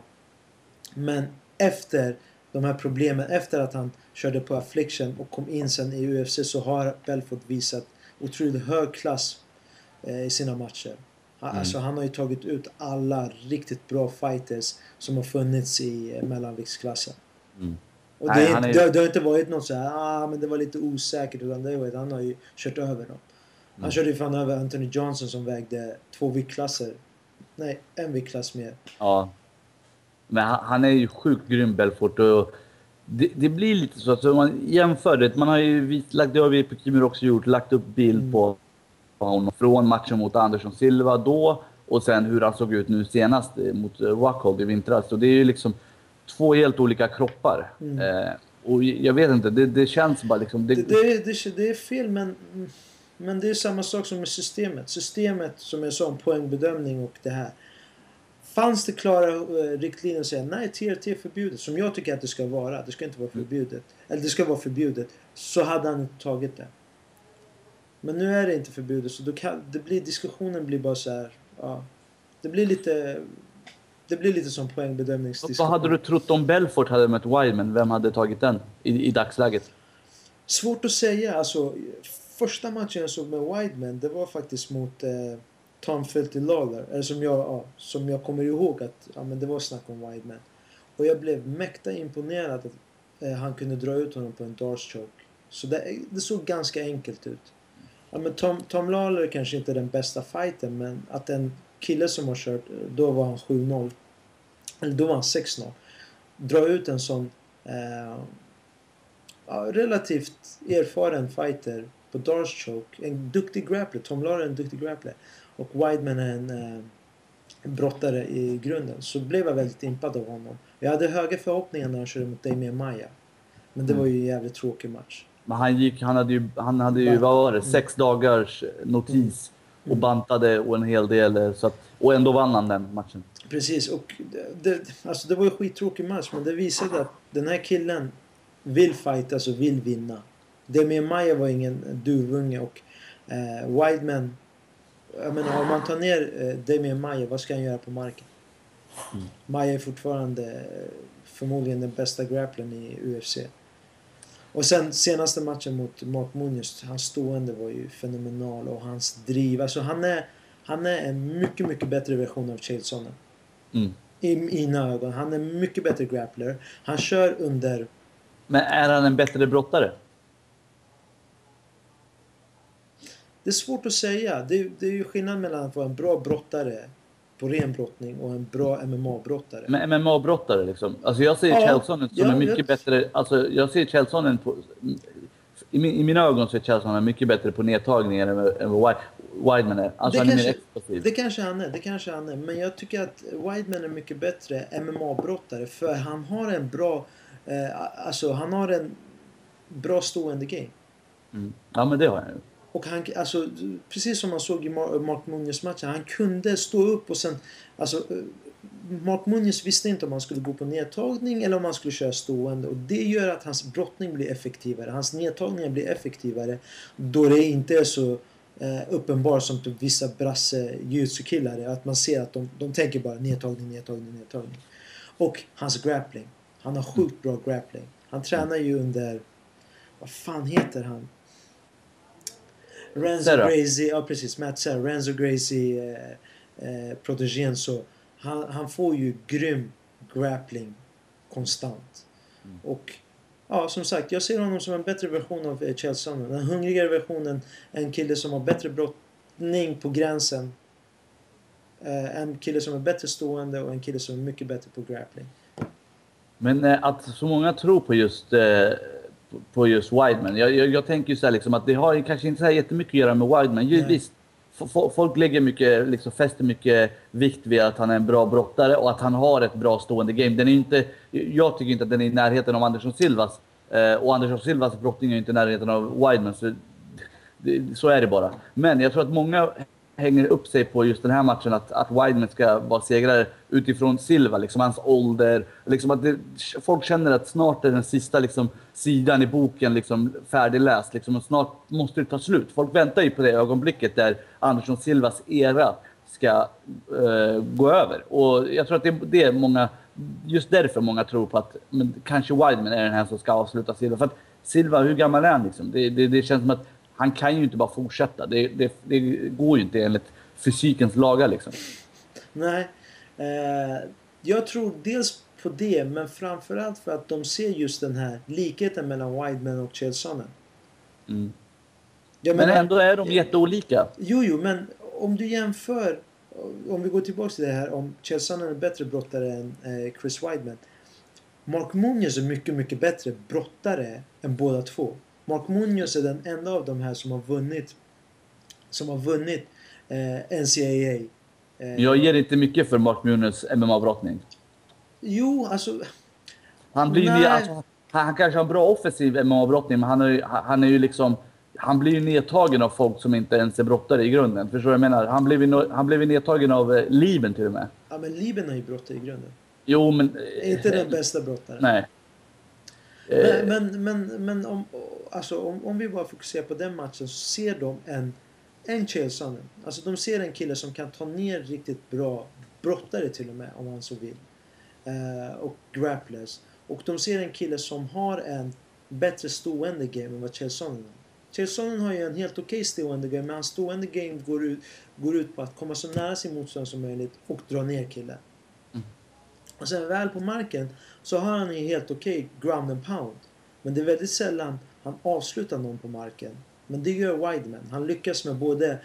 Men efter de här problemen, efter att han körde på affliction och kom in sen i UFC så har Belfort visat otroligt hög klass eh, i sina matcher. Han, Mm. Alltså han har ju tagit ut alla riktigt bra fighters som har funnits i eh, mellanviktsklassen. Mm. Och Nej, det, är, han är- inte- det, har- det har inte varit något så här, ah, men det var lite osäkert. Utan det har varit, han har ju kört över dem. Han körde ju fan över Anthony Johnson som vägde två viktklasser. Nej, en viktklass mer. Ja. Men han, han är ju sjukt grym Belfort och det, det blir lite så att man jämför det. Man har ju lagt, det har vi på Kimur också gjort, lagt upp bild Mm. på honom från matchen mot Andersson Silva då och sen hur han såg ut nu senast eh, mot eh, Rockhold i vintras. Så det är ju liksom två helt olika kroppar. Mm. Eh, och jag vet inte, det, det känns bara liksom... Det, Det, det, det är fel men, men det är samma sak som med systemet. Systemet som sa om poängbedömning och det här. Fanns det klara eh, riktlinjer att säga nej TRT är förbjudet, som jag tycker att det ska vara. Det ska inte vara förbjudet. Eller det ska vara förbjudet. Så hade han inte tagit det. Men nu är det inte förbjudet så då kan, det blir, diskussionen blir bara så här. Ja, det blir lite... Det blir lite som poängbedömningsdiskussion. vad hade du trott om Belfort hade mött Wideman? Vem hade tagit den i, i dagsläget? Svårt att säga. Alltså, första matchen jag såg med Wideman det var faktiskt mot eh, Tom Filty Lawler. Eller som jag, ja, som jag kommer ihåg att ja, men det var snack om Wideman. Och jag blev mäkta imponerad att eh, han kunde dra ut honom på en darts choke. Så det, det såg ganska enkelt ut. Ja, men Tom, Tom Lawler kanske inte är den bästa fighten men att en kille som har kört, eh, då var han 7-0. Eller då var han 6-0. Dra ut en sån eh, ja, relativt erfaren fighter på Darce Choke. En duktig grappler. Tom Lawler är en duktig grappler. Och Wideman är en, eh, en brottare i grunden. Så blev jag väldigt impad av honom. Jag hade höga förhoppningar när han körde mot Damien Maya. Men det Mm. var ju en jävligt tråkig match. Men han gick, han hade ju, han hade ju vad var det, Mm. sex dagars notis och Mm. bantade och en hel del. eh, Så att, och ändå vann han den matchen. Precis, och det, det, alltså det var ju en skittråkig match men det visade att den här killen vill fightas och vill vinna. Damien Maya var ingen duvunge och eh, Wideman... Jag menar, om man tar ner eh, Damien Maya, vad ska han göra på marken? Mm. Maya är fortfarande eh, förmodligen den bästa grapplern i UFC. Och sen senaste matchen mot Mark Munoz, hans stående var ju fenomenal och hans driv. Alltså han är, han är en mycket, mycket bättre version av Chael Sonnen. Mm. I mina ögon. Han är mycket bättre grappler. Han kör under... Men är han en bättre brottare? Det är svårt att säga. Det är, det är ju skillnad mellan att vara en bra brottare på ren brottning och en bra MMA-brottare. Men MMA-brottare liksom. Alltså jag ser Ja, Chelsonen som är mycket jag- bättre. Alltså jag ser Chelsonen på... I, min, I mina ögon så är Chelsonen mycket bättre på nedtagningar än än vad Wi- Wideman är. Alltså Det han är mer kanske- explosiv. Det kanske han är, det kanske han är. Men jag tycker att Wideman är mycket bättre MMA-brottare för han har en bra... Eh, alltså han har en bra stående game. Mm. Ja men det har han ju. Och han, alltså, precis som man såg i Mark Munoz matchen han kunde stå upp och sen, alltså, eh, Mark Munoz visste inte om han skulle gå på nedtagning eller om han skulle köra stående. Och det gör att hans brottning blir effektivare. Hans nedtagningar blir effektivare. Då det inte är så eh, uppenbart som typ vissa brasse killar Att man ser att de, de tänker bara nedtagning, nedtagning, nedtagning. Och hans grappling. Han har sjukt bra grappling. Han tränar ju under... Vad fan heter han? Renzo Serra. Gracie, ja precis, Matt Serra. Renzo Gracie eh, eh, protégén så han, han får ju grym grappling konstant. Mm. Och ja, som sagt, jag ser honom som en bättre version av eh, Chelsea. En hungrigare version, en kille som har bättre brottning på gränsen. Eh, en kille som är bättre stående och en kille som är mycket bättre på grappling. Men eh, att så många tror på just, eh, på- just Wideman. Jag, jag, jag tänker ju så här liksom att det har kanske inte så här jättemycket att göra med Wideman. Ju, visst, folk lägger mycket, liksom fäster mycket vikt vid att han är en bra brottare och att han har ett bra stående game. Den är inte, jag tycker inte att den är i närheten av Andersson Silvas. Eh, och Andersson Silvas brottning är inte i närheten av Wideman. Så, det, så är det bara. Men jag tror att många hänger upp sig på just den här matchen att, att Wideman ska vara segrare utifrån Silva, liksom hans ålder. Liksom att det, folk känner att snart är den sista liksom, sidan i boken liksom, färdigläst. Liksom, och snart måste det ta slut. Folk väntar ju på det ögonblicket där Andersson Silvas era ska eh, gå över. Och jag tror att det, det är många, just därför många tror på att men, kanske Wideman är den här som ska avsluta Silva. För att Silva, hur gammal är han liksom? Det, det, det känns som att han kan ju inte bara fortsätta. Det, det, det går ju inte enligt fysikens lagar liksom. Nej. Eh, jag tror dels på det, men framförallt för att de ser just den här likheten mellan Wideman och Chelsonen. Mm. Men menar- ändå är de jätteolika. Jo, jo, men om du jämför... Om vi går tillbaka till det här om Chelsonen är bättre brottare än eh, Chris Weidman. Mark Munoz är mycket, mycket bättre brottare än båda två. Mark Munoz är den enda av de här som har vunnit som har vunnit eh, NCAA. Eh, Jag ger inte mycket för Mark Munoz MMA-brottning. Jo, alltså... Han blir ju, alltså, han, han kanske har bra offensiv MMA-brottning, men han är, han är ju liksom... Han blir ju nedtagen av folk som inte ens är brottare i grunden. Förstår du vad jag menar? Han blev ju, han blev ju nedtagen av eh, Liben till och med. Ja, men Liben är ju brottare i grunden. Jo, men... Inte den bästa brottaren. Nej. Eh, Men, men, men, men om, alltså, om, om vi bara fokuserar på den matchen så ser de en, en Chelsonen. Alltså de ser en kille som kan ta ner riktigt bra brottare till och med om han så vill. Eh, och grapplers. Och de ser en kille som har en bättre stående game än vad Chelsonen har. Chelsonen har ju en helt okej stående game men hans stående game går ut, går ut på att komma så nära sin motståndare som möjligt och dra ner killen. Och sen väl på marken så har han ju helt okej ground and pound. Men det är väldigt sällan han avslutar någon på marken. Men det gör Wideman. Han lyckas med både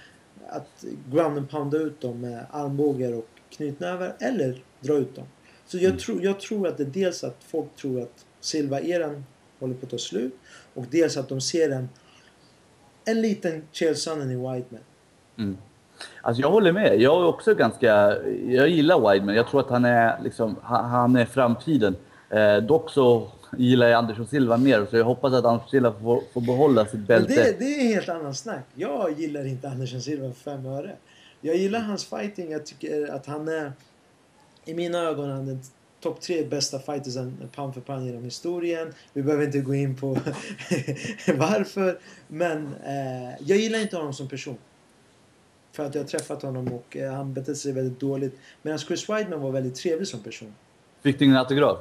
att ground and pounda ut dem med armbågar och knytnävar eller dra ut dem. Så jag, tror, jag tror att det är dels att folk tror att Silva-eran håller på att ta slut och dels att de ser en, en liten Chelsonen i Wideman. Mm. Alltså jag håller med. Jag är också ganska... Jag gillar Wideman. Jag tror att han är, liksom, han, han är framtiden. Eh, dock så gillar jag Andersson Silva mer, så jag hoppas att Andersson Silva får, får behålla sitt bälte. det, det är en helt annan snack. Jag gillar inte Andersson Silva för fem öre. Jag gillar hans fighting. Jag tycker att han är... I mina ögon är han den topp tre bästa fightersen pound för pound genom historien. Vi behöver inte gå in på varför. Men eh, jag gillar inte honom som person. För att jag har träffat honom och eh, han betedde sig väldigt dåligt. Medan Chris Weidman var väldigt trevlig som person. Fick du ingen autograf?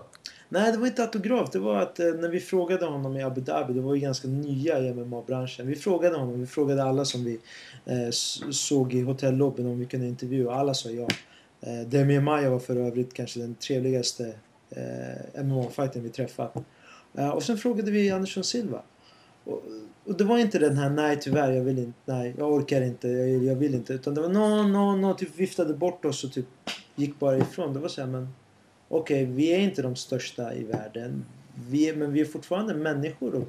Nej, det var inte autograf. Det var att eh, när vi frågade honom i Abu Dhabi, det var ju ganska nya i MMA-branschen. Vi frågade honom, vi frågade alla som vi eh, såg i hotellobbyn om vi kunde intervjua. Alla sa ja. Eh, Demir Maja var för övrigt kanske den trevligaste eh, MMA-fighten vi träffat. Eh, och sen frågade vi Andersson Silva. Och, och det var inte den här nej tyvärr, jag vill inte, nej, jag orkar inte, jag, jag vill inte. Utan det var no, no, no, typ viftade bort oss och typ gick bara ifrån. Det var så här, men okej, vi är inte de största i världen. Vi är, men vi är fortfarande människor. Och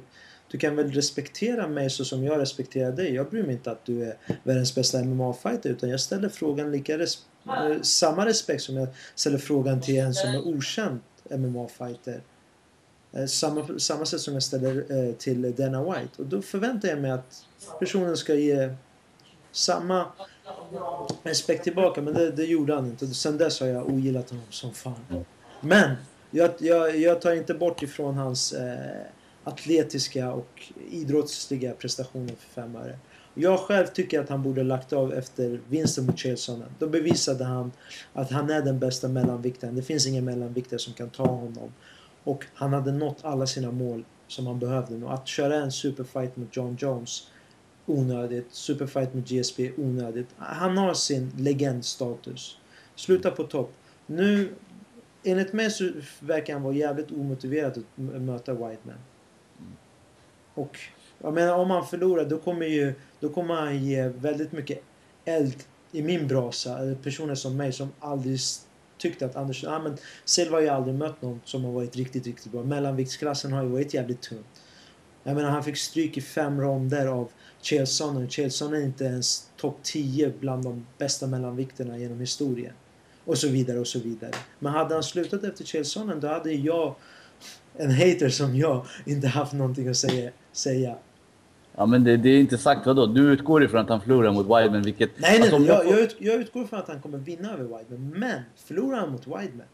du kan väl respektera mig så som jag respekterar dig. Jag bryr mig inte att du är världens bästa MMA-fighter. Utan jag ställer frågan lika res eh, samma respekt som jag ställer frågan till en som är okänd MMA-fighter. Eh, samma, samma sätt som jag ställer eh, till Dana White. Och då förväntar jag mig att personen ska ge samma en späck tillbaka, men det, det gjorde han inte. Sen dess har jag ogillat honom som fan. Men jag, jag, jag tar inte bort ifrån hans eh, atletiska och idrottsliga prestationer för fem öre. Jag själv tycker att han borde lagt av efter vinsten mot Chelsea. Då bevisade han att han är den bästa mellanvikten. Det finns ingen mellanviktare som kan ta honom. Och han hade nått alla sina mål som han behövde. Och att köra en superfight mot John Jones onödigt. Superfight mot GSP onödigt. Han har sin legendstatus. Sluta på topp. Nu, enligt mig så verkar han vara jävligt omotiverad att möta Whiteman. Och jag menar om han förlorar då kommer ju då kommer han ge väldigt mycket eld i min brasa. Personer som mig som aldrig tyckte att Anders... Ja, men Silva har ju aldrig mött någon som har varit riktigt, riktigt bra. Mellanviktsklassen har ju varit jävligt tung. Jag menar han fick stryk i fem ronder av Chelson och Chelson är inte ens topp 10 bland de bästa mellanvikterna genom historien. Och så vidare och så vidare. Men hade han slutat efter Chelsonen då hade jag, en hater som jag, inte haft någonting att säga. säga. Ja men det, det är inte sagt vadå? Du utgår ifrån att han förlorar mot Wideman vilket... Nej nej, alltså, jag, jag, ut, jag utgår ifrån att han kommer vinna över Wideman. Men förlorar han mot Wideman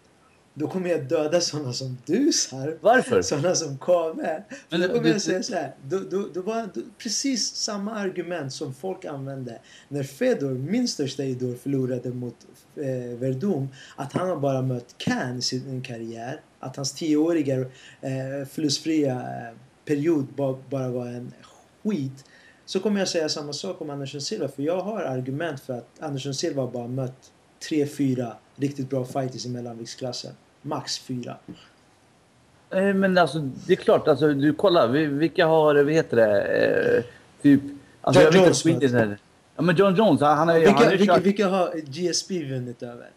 då kommer jag döda sådana som du Sar. Varför? Sådana som Kave. Men då kommer du, jag säga så här. Då, då, då var då, precis samma argument som folk använde när Fedor, min största idol, förlorade mot eh, Verdum. Att han har bara mött Can i sin karriär. Att hans tioåriga eh, förlustfria eh, period bara, bara var en skit. Så kommer jag säga samma sak om Andersson Silva. För jag har argument för att Andersson Silva bara mött tre, fyra riktigt bra fighters i mellanviktsklassen max fyra. Men alltså, det är klart. Alltså, du kollar, vilka har, vad heter det, eh, typ... Alltså, John Jones inte, Ja, men John Jones, han är vilka, han är vilka, kört... vilka har GSP vunnit över?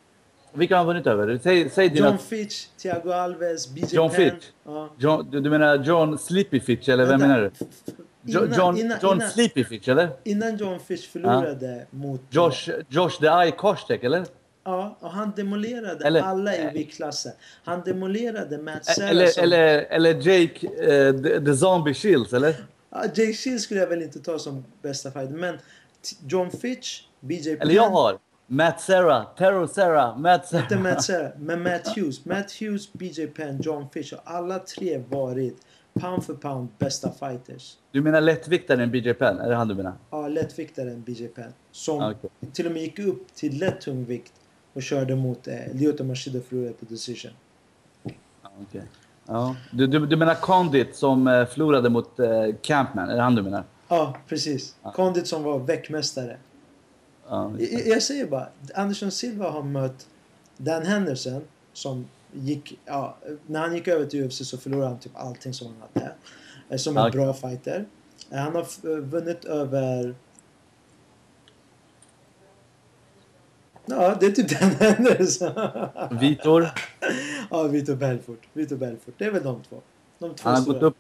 Vilka har han vunnit över? Säg, säg dina... John Fitch, Thiago Alves, BJ John Penn. Fitch? Ja. John, du, du menar John Sleepy Fitch, eller vem menar du? John, innan, John innan, Sleepy Fitch, eller? Innan John Fitch förlorade ja. mot... Josh, Josh the Eye Kostek, eller? Ja, och han demolerade eller, alla i viktklassen. Han demolerade Matt Serra eller, som... eller, eller Jake uh, the, the, Zombie Shields, eller? Ja, Jake Shields skulle jag väl inte ta som bästa fight. Men John Fitch, BJ Penn... Eller jag har Matt Serra, Terror Serra, Matt Serra. Inte Matt Serra, men Matt Hughes. Matt Hughes, BJ Penn, John Fitch har alla tre varit pound för pound bästa fighters. Du menar lättviktaren BJ Penn? Är det han du menar? Ja, lättviktaren BJ Penn. Som okay. till och med gick upp till lätt tungvikt och körde mot eh, Lyoto Machida förlorade på decision. Okay. Ja. Du, du, du menar Condit som eh, förlorade mot eh, Campman? Är det han du menar? Ja, precis. Ja. Condit som var väckmästare. Ja, jag, jag säger bara, Anderson Silva har mött Dan Henderson som gick, ja, när han gick över till UFC så förlorade han typ allting som han hade. Eh, som en okay. bra fighter. Eh, han har vunnit över Ja, det är typ den händelsen. Vitor? ja, Vitor Belfort. Vitor Belfort. Det är väl de två. De två han har gått upp.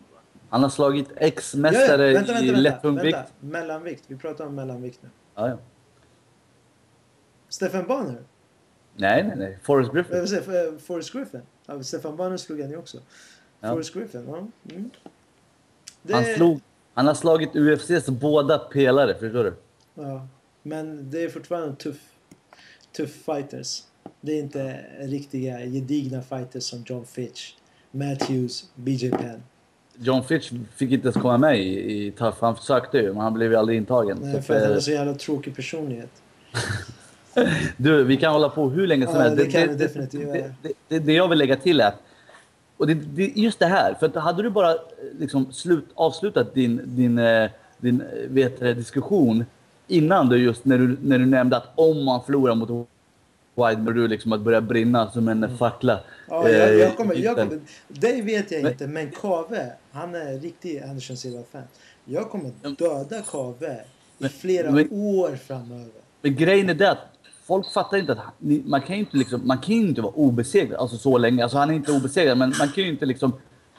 Han har slagit ex-mästare ja, ja. i lättungvikt. Mellanvikt. Vi pratar om mellanvikt nu. Ja, ja. Stefan Bonner? Nej, nej, nej. Forrest Griffin. Säga, Forrest Griffin. Ja, Stefan Bonner slog han ju också. Ja. Forrest Griffin, ja. Mm. Det... Han, slog, han har slagit UFCs båda pelare, förstår du? Ja, men det är fortfarande en tuff tuff fighters. Det är inte riktiga gedigna fighters som John Fitch, Matthews, BJ Penn. John Fitch fick inte ens komma med i, i Tough. Han försökte ju, men han blev ju aldrig intagen. Nej, för att han är så jävla tråkig personlighet. du, vi kan hålla på hur länge som helst. Ja, det, det, kan vi definitivt det, det, det, det jag vill lägga till är och det, det, just det här, för att hade du bara liksom slut, avslutat din, din, eh, din eh, vet, diskussion innan du just när du, när du nämnde att om man förlorar mot Wideman du liksom att börja brinna som en mm. fackla. Ja, jag, jag kommer, jag kommer, det vet jag inte, men Kave, han är en riktig Anderson Silva-fan. Jag kommer döda Kave i flera men, år framöver. Men grejen är det att folk fattar inte att man kan ju inte, liksom, man kan inte vara obesegrad alltså så länge. Alltså han är inte obesegrad, men man kan ju inte liksom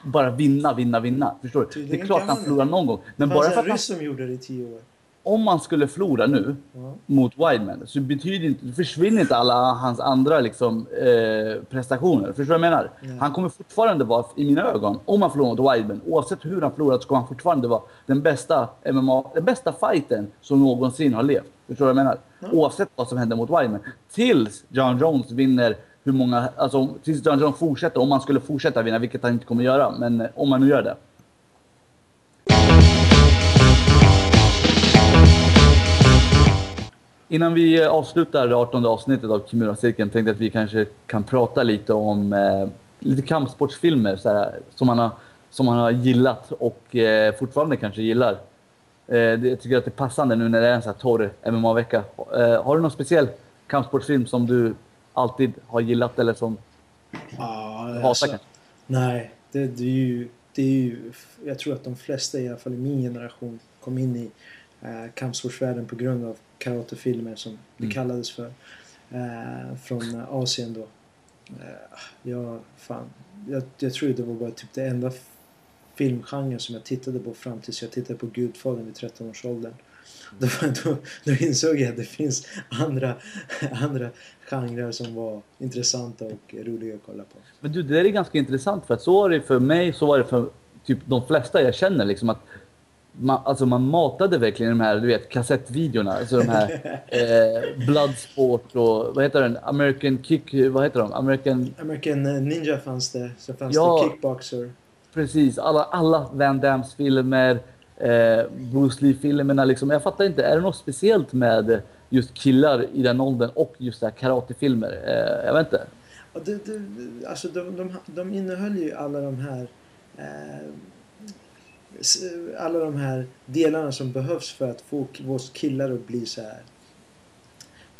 bara vinna, vinna, vinna. Förstår du? det är klart han förlorar någon gång. Men bara en ryss som gjorde det i tio år. Om man skulle förlora nu Ja. mot Wideman så betyder inte, det försvinner inte alla hans andra liksom, eh, prestationer. Förstår du vad jag menar? Nej. Han kommer fortfarande vara, i mina ögon, om han förlorar mot Wideman, oavsett hur han förlorat, så kommer han fortfarande vara den bästa MMA, den bästa fighten som någonsin har levt. Förstår du vad jag menar? Oavsett vad som händer mot Wideman. Tills John Jones vinner hur många, alltså tills John Jones fortsätter, om han skulle fortsätta vinna, vilket han inte kommer göra, men eh, om han nu gör det. Innan vi eh, avslutar det 18 avsnittet av Kimura-cirkeln tänkte jag att vi kanske kan prata lite om eh, lite kampsportsfilmer så här, som, man har, som man har gillat och eh, fortfarande kanske gillar. Eh, jag tycker att det är passande nu när det är en så här torr MMA-vecka. Eh, har du någon speciell kampsportsfilm som du alltid har gillat eller som Ja, du hatar alltså, kanske? nej, det, det, är ju, det är ju... Jag tror att de flesta, i alla fall i min generation, kom in i eh, kampsportsvärlden på grund av karatefilmer som det Mm. kallades för. Eh, från Asien då. Eh, jag, fan, jag, jag tror det var bara typ det enda filmgenren som jag tittade på fram tills jag tittade på Gudfadern vid 13 års åldern. Då, då, då insåg jag att det finns andra, andra genrer som var intressanta och roliga att kolla på. Men du, det där är ganska intressant för att så var det för mig, så var det för typ de flesta jag känner liksom att man, alltså man matade verkligen de här du vet, kassettvideorna, alltså de här eh, Bloodsport och vad heter den? American Kick, vad heter de? American, American Ninja fanns det. Så fanns Ja. det Kickboxer. precis, alla, alla Van Dams filmer, eh, Bruce Lee-filmerna liksom. Jag fattar inte, är det något speciellt med just killar i den åldern och just karatefilmer? Eh, jag vet inte. Det, det, alltså de, de, de innehöll ju alla de här eh, alla de här delarna som behövs för att få oss killar att bli så här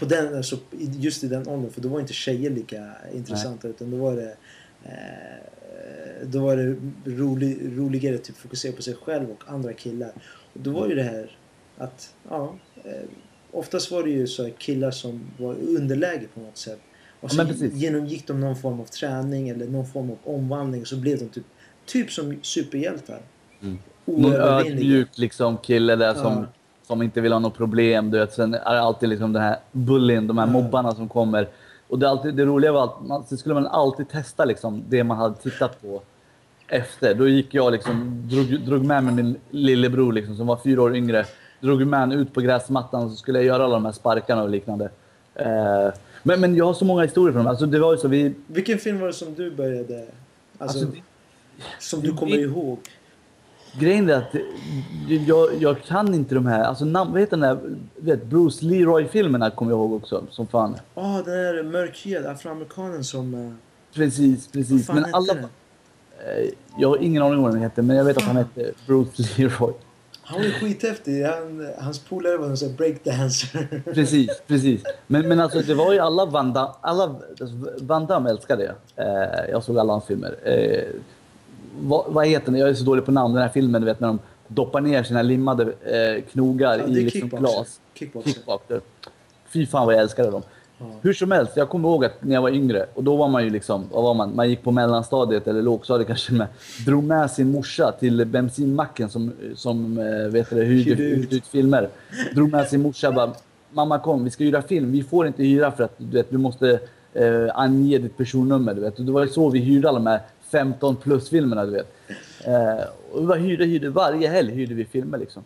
på den, alltså, just i den åldern, för då var inte tjejer lika intressanta utan då var det eh, då var det rolig, roligare typ fokusera på sig själv och andra killar. Och då var ju det här att, ja, eh, oftast var det ju så killar som var i underläge på något sätt. Och Ja, så precis. genomgick de någon form av träning eller någon form av omvandling och så blev de typ, typ som superhjältar. Mm. Någon ödmjuk liksom kille där som, Ja. som inte vill ha något problem. Du vet. Sen är det alltid liksom den här bullyn, de här Ja. mobbarna som kommer. Och det, är alltid, det roliga var att man, så skulle man alltid testa liksom det man hade tittat på efter. Då gick jag liksom, drog, drog med mig min lillebror liksom, som var fyra år yngre. Drog med honom ut på gräsmattan och så skulle jag göra alla de här sparkarna och liknande. Eh, men, men jag har så många historier från dem. Alltså det var ju så vi... Vilken film var det som du började, alltså, Alltså, det- som du kommer ihåg? Grejen är att jag, jag kan inte de här, alltså namn, vad heter den där, vet, Bruce Leroy-filmerna kommer jag ihåg också som fan. Ja, ah, den där mörkhyade afroamerikanen som... eh, Precis, vad precis. fan Men hette alla, den? eh, jag har ingen aning om vad den heter, men jag vet att han hette Bruce Leroy. Han var ju skithäftig. Han, hans polare var en breakdancer. Precis, precis. Men, men alltså det var ju alla Van Damme, alla, alltså, Van Damme älskade jag. Eh, jag såg alla hans filmer. Eh, vad, vad heter den? Jag är så dålig på namn. Den här filmen, du vet när de doppar ner sina limmade eh, knogar Ja, i liksom glas. Kickboxer. Kickboxer. Fy fan vad jag älskade dem. Ja. Hur som helst, jag kommer ihåg att när jag var yngre, och då var man ju liksom, vad var man? Man gick på mellanstadiet eller lågstadiet kanske med, drog med sin morsa till bensinmacken som, som eh, vet du, hyrde, Hyrde ut. filmer. Drog med sin morsa bara, mamma kom, vi ska hyra film. Vi får inte hyra för att du, vet, du måste eh, ange ditt personnummer. Du vet. Och det var så vi hyrde alla de här 15 plus-filmerna. Du vet. Eh, och vi hyrde, hyrde, varje helg hyrde vi filmer liksom.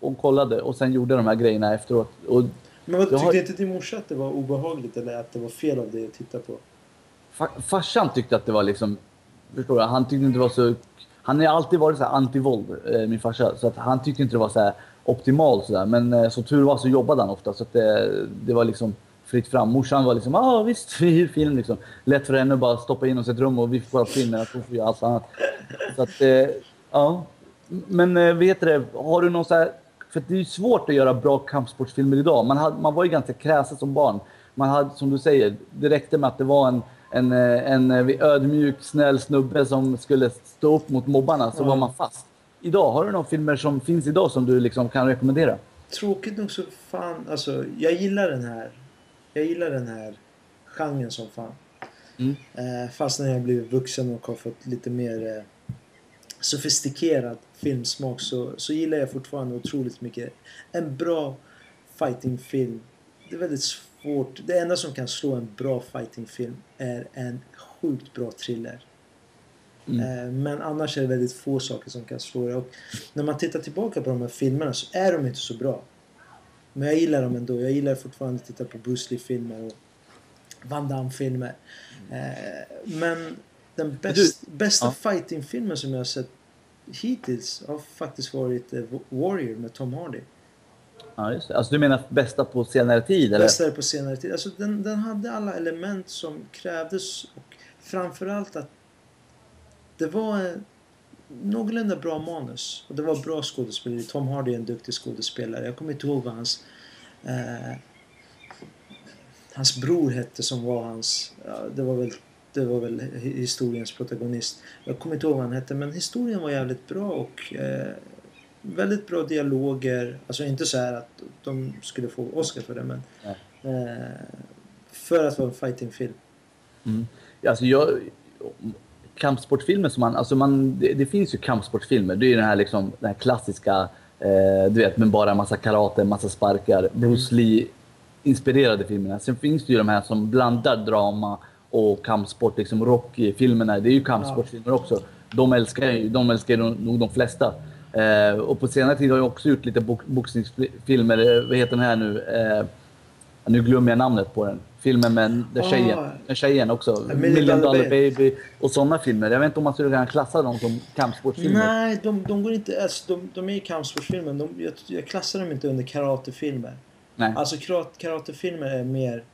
Och kollade och sen gjorde de här grejerna efteråt. Och Men vad, tyckte har- inte din morsa att det var obehagligt eller att det var fel av dig att titta på? Fa- farsan tyckte att det var liksom... Förstår du? Han tyckte inte det var så... Han har alltid varit så här anti-våld, eh, min farsa. Så att han tyckte inte det var så här optimalt sådär. Men eh, som tur var så jobbade han ofta. Så att det, det var liksom fritt fram. Morsan var liksom, ah, visst, film liksom. Lätt för henne att bara stoppa in oss i ett rum och vi får kolla på filmen. Att hon får göra allt annat. Så att, eh, ja. Men eh, vet du har du någon så här... För det är ju svårt att göra bra kampsportsfilmer idag. Man, hade, man var ju ganska kräsen som barn. Man hade, som du säger, det räckte med att det var en, en, eh, en eh, ödmjuk, snäll snubbe som skulle stå upp mot mobbarna så Ja. var man fast. Idag, har du några filmer som finns idag som du liksom kan rekommendera? Tråkigt nog så fan, alltså jag gillar den här. Jag gillar den här genren som fan. Mm. Eh, fast när jag blivit vuxen och har fått lite mer eh, sofistikerad filmsmak så, så gillar jag fortfarande otroligt mycket. En bra fightingfilm. Det är väldigt svårt. Det enda som kan slå en bra fightingfilm är en sjukt bra thriller. Mm. Eh, Men annars är det väldigt få saker som kan slå det. Och när man tittar tillbaka på de här filmerna så är de inte så bra. Men jag gillar dem ändå. Jag gillar fortfarande att titta på Bruce Lee-filmer och Van Damme-filmer. Eh, Men den bäst, bästa ja. fighting-filmen som jag har sett hittills har faktiskt varit eh, Warrior med Tom Hardy. Ja, just det. Alltså du menar bästa på senare tid? Eller? Bästa på senare tid. Alltså den, den hade alla element som krävdes och framförallt att det var en någorlunda bra manus och det var bra skådespelare. Tom Hardy är en duktig skådespelare. Jag kommer inte ihåg vad hans eh, hans bror hette som var hans, ja, det var väl det var väl hi- historiens protagonist. Jag kommer inte ihåg vad han hette men historien var jävligt bra och eh, väldigt bra dialoger. Alltså inte så här att de skulle få Oscar för det men eh, för att vara en fightingfilm. Mm. Alltså jag, kampsportfilmer som man, alltså man, det, det finns ju kampsportfilmer. Det är ju den här, liksom, den här klassiska, eh, du vet, med bara en massa karate, en massa sparkar. Bruce Lee inspirerade filmerna. Sen finns det ju de här som blandar drama och kampsport, liksom Rocky-filmerna. Det är ju kampsportfilmer också. De älskar ju, de älskar nog de flesta. Eh, och på senare tid har jag också gjort lite boxningsfilmer. Eh, Vad heter den här nu? Eh, nu glömmer jag namnet på den. Filmen med den tjejen, Ah. den tjejen också. Million Dollar Dollar Baby. Och sådana filmer. Jag vet inte om man skulle kunna klassa dem som kampsportfilmer. Nej, de, de går inte... Alltså, de, de är ju kampsportsfilmer. De, jag, jag klassar dem inte under karatefilmer. Nej. Alltså karat, karatefilmer är mer...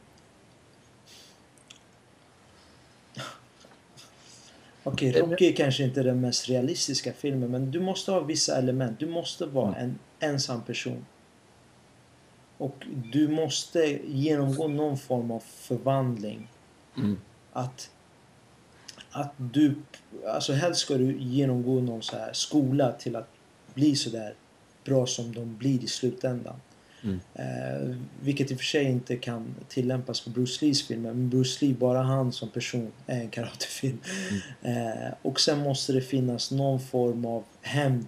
Okej, Rocky är kanske inte den mest realistiska filmen men du måste ha vissa element. Du måste vara en ensam person. Och du måste genomgå någon form av förvandling. Mm. Att, att du... Alltså helst ska du genomgå någon så här skola till att bli så där bra som de blir i slutändan. Mm. Eh, vilket i och för sig inte kan tillämpas på Bruce Lees filmer. Men Bruce Lee, bara han som person, är en karatefilm. Eh, och sen måste det finnas någon form av hämnd,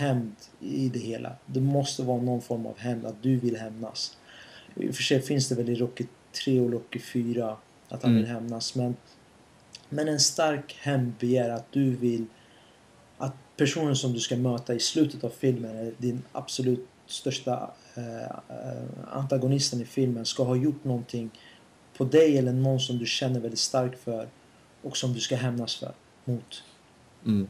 hämnd i det hela. Det måste vara någon form av hämnd, att du vill hämnas. I och för sig finns det väl i Rocky 3 och Rocky 4 att han Mm. vill hämnas. Men, men en stark hämndbegär att du vill att personen som du ska möta i slutet av filmen är din absolut största eh, eh, antagonisten i filmen ska ha gjort någonting på dig eller någon som du känner väldigt starkt för och som du ska hämnas för mot. Mm.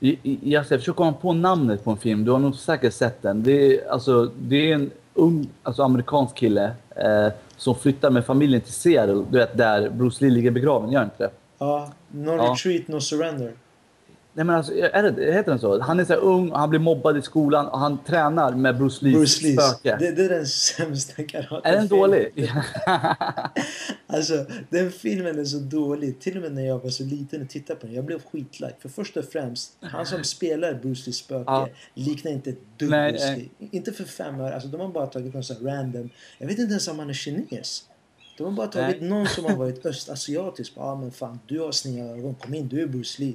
I, jag ska försöka komma på namnet på en film. Du har nog säkert sett den. Det är, alltså, det är en ung alltså amerikansk kille eh, som flyttar med familjen till Seattle. Du vet, där Bruce Lee ligger begraven. Gör inte det? Ja, no Ja. retreat, no surrender. Nej, men alltså, är det, heter den så? Han är så ung och han blir mobbad i skolan och han tränar med Bruce Lees, Bruce Lees. spöke. Det, det är den sämsta karatefilmen. Är den dålig? Alltså, den filmen är så dålig. Till och med när jag var så liten och tittade på den. Jag blev skitlack. För först och främst, han som spelar Bruce Lees spöke Ja. liknar inte ett dugg Nej, Bruce nej. Lee. Inte för fem öre. Alltså, de har bara tagit någon sån här random... Jag vet inte ens om han är kines. De har bara tagit Nej. någon som har varit östasiatisk. Ja, ah, men fan, du har sneda ögon. Kom in, du är Bruce Lee.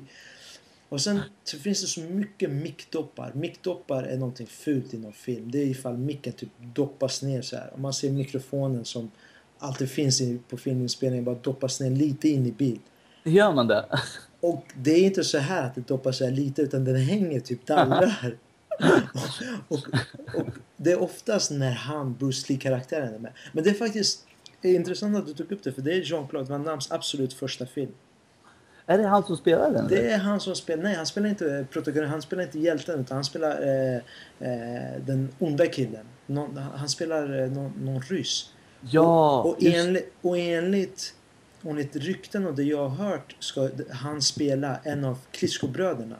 Och sen så finns det så mycket mickdoppar. Mickdoppar är någonting fult inom film. Det är ifall micken typ doppas ner så här. Om man ser mikrofonen som alltid finns på filminspelningen bara doppas ner lite in i bild. Gör man det? Och det är inte så här att det doppas så här lite utan den hänger typ dallrar. och, och det är oftast när han, Bruce Lee-karaktären är med. Men det är faktiskt det är intressant att du tog upp det för det är Jean-Claude Van Dammes absolut första film. Är det han som spelar den? Det är han som spelar, nej han spelar inte protagonist, han spelar inte hjälten utan han spelar eh, eh, den onda killen. Någon, han spelar eh, någon, någon ryss. Ja, och, just- enligt, och enligt, enligt rykten och det jag har hört ska han spela en av Klitschko-bröderna.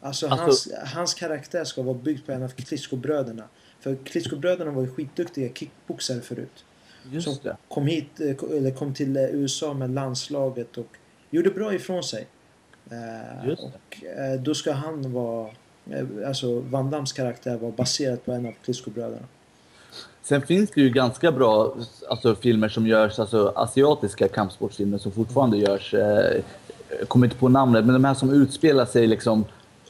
Alltså, Alltså- hans, hans karaktär ska vara byggd på en av Klitschko-bröderna. För Klitschko-bröderna var ju skitduktiga kickboxare förut. Just som det. kom hit, eh, eller kom till eh, USA med landslaget och gjorde bra ifrån sig. Eh, Just och då ska han vara, alltså Van Dams karaktär var baserad på en av Klitschko-bröderna. Sen finns det ju ganska bra alltså, filmer som görs, alltså asiatiska kampsportsfilmer som fortfarande görs. Eh, jag kommer inte på namnet, men de här som utspelar sig liksom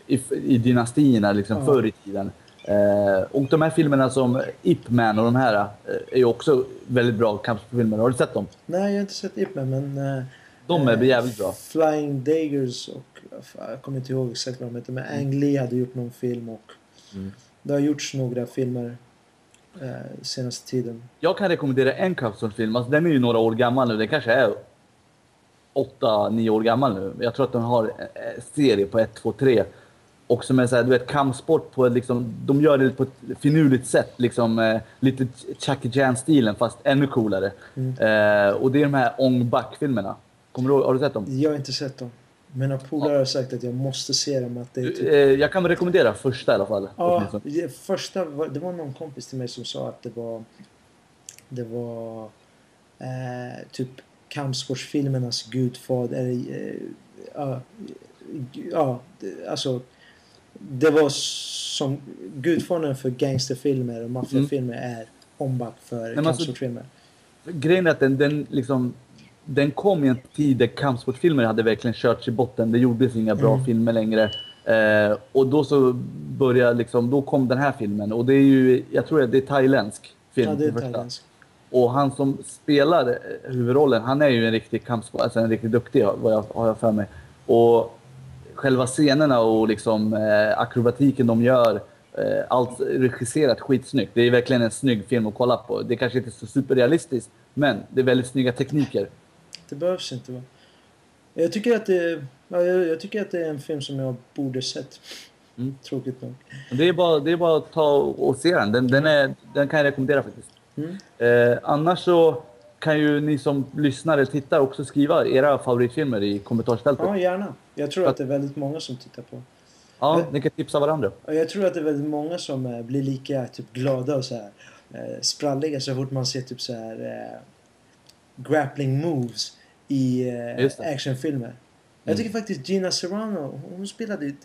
i, i dynastierna liksom, Ja. förr i tiden. Eh, och de här filmerna som Ip Man och de här eh, är också väldigt bra kampsportfilmer. Har du sett dem? Nej, jag har inte sett Ip Man, men... eh, De är eh, jävligt bra. Flying Daggers och... Jag kommer inte ihåg exakt vad de heter, men Ang Lee hade gjort någon film och... Mm. Det har gjorts några filmer eh, senaste tiden. Jag kan rekommendera en kampsportfilm. Alltså, den är ju några år gammal nu. Den kanske är 8-9 år gammal nu. Jag tror att den har en serie på 1, 2, 3. Och som är så här, du vet, kampsport på ett liksom, de gör det på ett finurligt sätt. Liksom, eh, lite Jackie Chan-stilen fast ännu coolare. Eh, och det är de här Ong Bak-filmerna. Kommer du Har du sett dem? Jag har inte sett dem. Mina polare har sagt att jag måste se dem. Att det är typ... Eh, jag kan rekommendera första i alla fall. Ja, första var, det var någon kompis till mig som sa att det var det var eh, typ kampsportsfilmernas gudfader. Eh, ja, ja, det- alltså det var som gudfadern för gangsterfilmer och maffiafilmer är Ombak för Mm. men alltså-. Grejen är att den, den, liksom, den kom i en tid där kampsportfilmer hade verkligen körts i botten. Det gjordes inga bra Mm. filmer längre. Eh, och då så började liksom, då kom den här filmen. Och det är ju, jag tror att det är thailändsk film. Ja, det är thailändsk. Och han som spelar huvudrollen, han är ju en riktig kampsport, alltså en riktigt duktig vad jag, har jag för mig. Och själva scenerna och liksom eh, akrobatiken de gör, eh, allt regisserat skitsnyggt. Det är verkligen en snygg film att kolla på. Det kanske inte är så superrealistiskt, men det är väldigt snygga tekniker. Det behövs inte va? Jag tycker att det, ja, jag, jag tycker att det är en film som jag borde sett. Mm. Tråkigt nog. Det är bara, det är bara att ta och se den. Den, den, är, den kan jag rekommendera faktiskt. Mm. Eh, annars så kan ju ni som lyssnar eller tittar också skriva era favoritfilmer i kommentarsfältet. Ja, gärna. Jag tror att det är väldigt många som tittar på. Ja, ni kan tipsa varandra. Och jag tror att det är väldigt många som eh, blir lika typ, glada och så här, eh, spralliga så fort man ser typ så här eh, grappling moves i eh, actionfilmer. Jag tycker faktiskt Gina Serrano, hon spelade ju...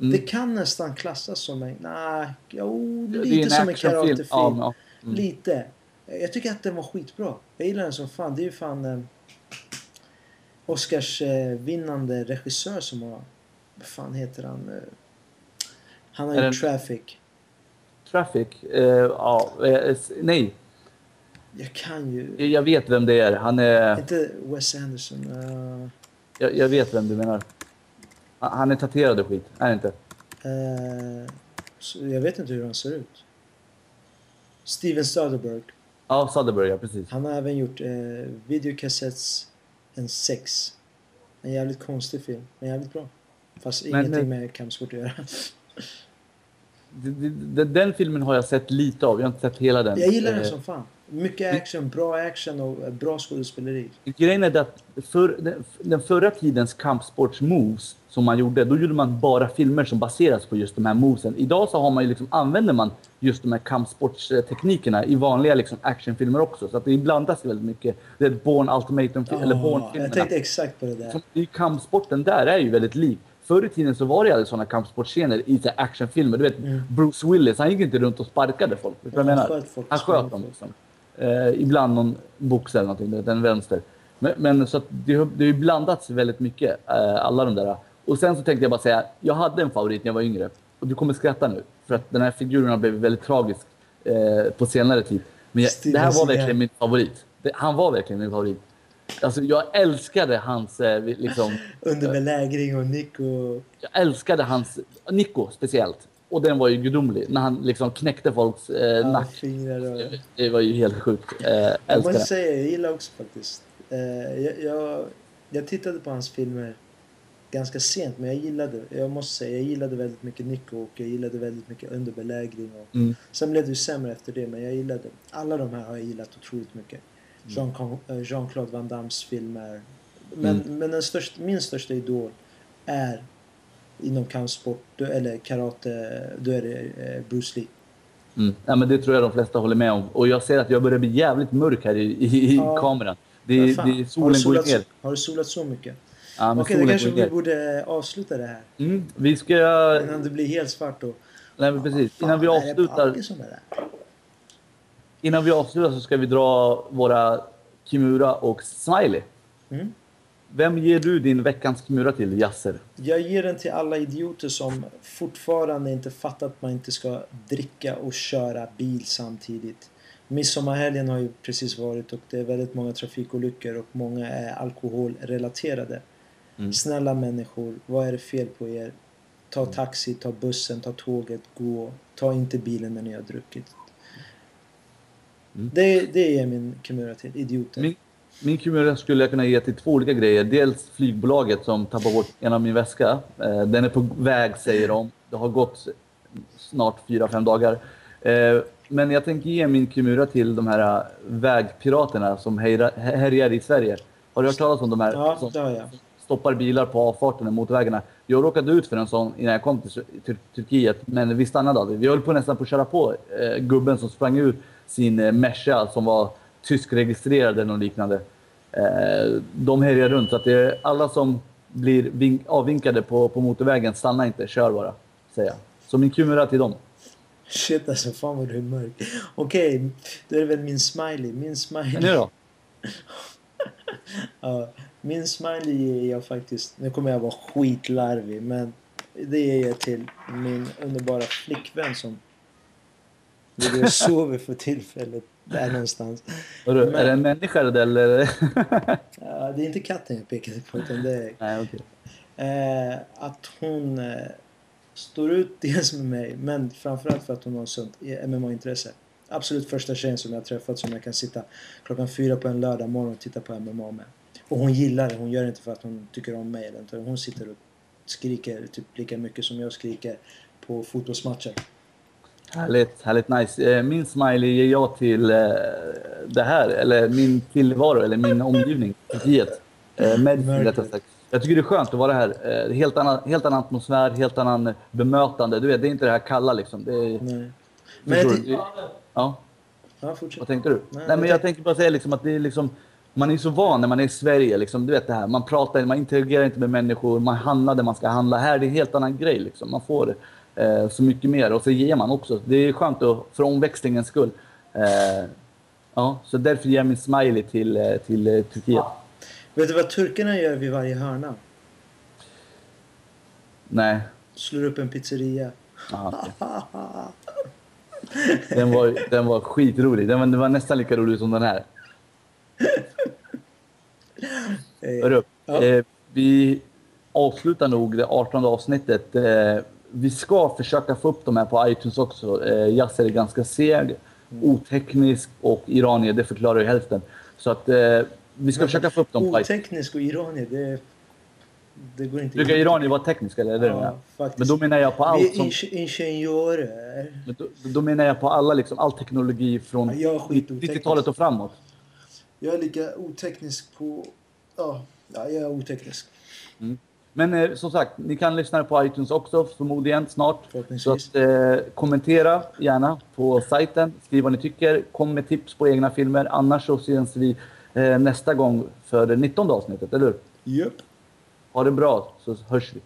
Mm. Det kan nästan klassas som en... Nej, jo, Det är lite en som en karatefilm. Ja, ja. Mm. Lite. Jag tycker att den var skitbra. Jag gillar den som fan. Det är ju fan eh, Oscars eh, vinnande regissör som har... Vad fan heter han? Eh, han har Är gjort den- Traffic. Traffic? Eh, ja, nej, Jag kan ju... jag vet vem det är. Han är... Inte Wes Anderson. eh, Jag, jag vet vem du menar. Han är tatuerad och skit, är inte? så jag vet inte hur han ser ut. Steven Soderbergh. Ja, Soderbergh, ja precis. Han har även gjort eh, Videocassettes en sex. En jävligt konstig film, men jävligt bra. Fast Men, ingenting eh, med kampsport att göra. Den filmen har jag sett lite av, jag har inte sett hela den. Jag gillar den Eh, som fan. Mycket action, bra action och eh, bra skådespeleri. Grejen är att för, den, den förra tidens kampsportsmoves som man gjorde, då gjorde man bara filmer som baseras på just de här movesen. Idag så har man liksom, använder man just de här kampsportsteknikerna i vanliga liksom actionfilmer också. Så att det blandas väldigt mycket. Det är Born Ultimatum, eller Ja, Born-filmerna. jag tänkte exakt på det där. I kampsporten där är ju väldigt lik. Förr i tiden så var det aldrig sådana kampsportscener i så actionfilmer. Du vet, Mm. Bruce Willis, han gick inte runt och sparkade folk. Ja, menar? han sköt folk, Han sköt dem liksom. Eh, ibland någon box eller någonting, du vet, en vänster. Men, men så det, det har ju blandats väldigt mycket, eh, alla de där. Och sen så tänkte jag bara säga, jag hade en favorit när jag var yngre. Och du kommer skratta nu. För att den här figuren har blivit väldigt tragisk eh, på senare tid. Men jag, det här var verkligen min favorit. Det, han var verkligen min favorit. Alltså jag älskade hans eh, liksom... Under belägring och nick och... Jag älskade hans... Nico speciellt. Och den var ju gudomlig. När han liksom knäckte folks eh, Ja, nack. och... Det var ju helt sjukt. Eh, Jag måste det. säga, jag gillar också faktiskt. Eh, jag, jag, jag tittade på hans filmer ganska sent, men jag gillade, jag måste säga, jag gillade väldigt mycket Nico och jag gillade väldigt mycket Under belägring. Och, Mm. Sen blev det ju sämre efter det, men jag gillade, alla de här har jag gillat otroligt mycket. Jean- eh, Jean-Claude Van Dammes filmer. Men, Mm. men den största, min största idol är inom kampsport, då- eller karate, då är det eh, Bruce Lee. Mm. Ja, men det tror jag de flesta håller med om. Och jag ser att jag börjar bli jävligt mörk här i, i, Ja. kameran. Det, Vad det, fan, har, solen går solat, ner. har du solat så mycket? Ja, Okej, då solen kanske vi borde avsluta det här. Mm. Vi ska... Innan det blir helt svart och... Nej, men precis. Innan vi avslutar? Innan vi avslutar så ska vi dra våra Kimura och Smiley. Mm. Vem ger du din veckans Kimura till, Yasser? Jag ger den till alla idioter som fortfarande inte fattat att man inte ska dricka och köra bil samtidigt. Midsommarhelgen har ju precis varit och det är väldigt många trafikolyckor och många är alkoholrelaterade. Mm. Snälla människor, vad är det fel på er? Ta taxi, ta bussen, ta tåget, gå. Ta inte bilen när ni har druckit. Mm. Det, det är min Kimura till, idioter. Min, min Kimura skulle jag kunna ge till två olika grejer. Dels flygbolaget som tappar bort en av min väska. Eh, den är på väg säger de. Det har gått snart fyra fem dagar. Eh, men jag tänker ge min Kimura till de här eh, vägpiraterna som härjar i Sverige. Har du hört talas om de här Ja, som stoppar bilar på avfarten och motorvägarna? Jag råkade ut för en sån innan jag kom till, Turkiet, men vi stannade aldrig. Vi höll på nästan på att köra på gubben som sprang ur sin eh, Merca som var tyskregistrerad eller något liknande. Eh, de härjar runt, så att det är alla som blir vink- avvinkade på, på motorvägen, stanna inte, kör bara. Säger jag. Så min kumura till dem. Shit alltså, fan vad du är mörk. Okej, då är det väl min smiley. Min smiley. Nu då? Ja, min smiley ger jag faktiskt, nu kommer jag vara skitlarvig men det ger jag till min underbara flickvän som ligger och sover för tillfället där någonstans. Men- Är det en människa eller? Ja, det är inte katten jag pekade på utan det är Nej, okej. eh, att hon eh, står ut dels med mig men framförallt för att hon har sånt MMA-intresse. Absolut första tjejen som jag har träffat som jag kan sitta klockan fyra på en lördag morgon och titta på MMA med. Och hon gillar det. Hon gör det inte för att hon tycker om mig. eller inte. Hon sitter och skriker typ lika mycket som jag skriker på fotbollsmatcher. Härligt, härligt nice. Eh, Min smiley ger jag till eh, det här, eller min tillvaro, eller min omgivning, Turkiet. Eh, Med Mörker. rättare sagt. Jag tycker det är skönt att vara här. Helt annan, helt annan atmosfär, helt annan bemötande. Du vet, det är inte det här kalla liksom. Det är. Men jag, du? ja, ja, fortsätt. vad tänkte du? Nej, Nej, men jag tänker bara säga liksom att det är liksom man är så van när man är i Sverige, liksom, du vet det här. Man pratar, man interagerar inte med människor, man handlar där man ska handla. Här det är en helt annan grej. Liksom. Man får så mycket mer och så ger man också. Det är skönt att, för omväxlingens skull. Eh, ja, så därför ger jag min smiley till, eh, till eh, Turkiet. Vet du vad turkarna gör vid varje hörna? Nej. Slår upp en pizzeria. Aha, okej. den, var, den var skitrolig. Den var, den var nästan lika rolig som den här. Eh, Hörru, Ja. eh, vi avslutar nog det 18 avsnittet. Eh, vi ska försöka få upp de här på iTunes också. Eh, Yasser är ganska seg, oteknisk och iranier, det förklarar ju hälften. Så att eh, vi ska försöka få upp dem på. Oteknisk och iranier, det, det går inte Brukar iranier vara tekniska eller? Är det Ja, faktiskt. Men då menar jag på Vi allt är som... ingen- ingenjörer. men Då, då menar jag på alla, liksom, all teknologi från Ja, jag är skitoteknisk. 90-talet och framåt. Jag är lika oteknisk på... Ja, ja jag är oteknisk. Men eh, som sagt, ni kan lyssna på iTunes också förmodligen snart. Så att, eh, kommentera gärna på sajten. Skriv vad ni tycker. Kom med tips på egna filmer. Annars så ses vi eh, nästa gång för det 19 avsnittet, eller hur? Japp. Ha det bra så hörs vi.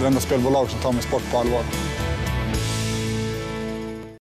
Det enda spelbolag som tar min sport på allvar.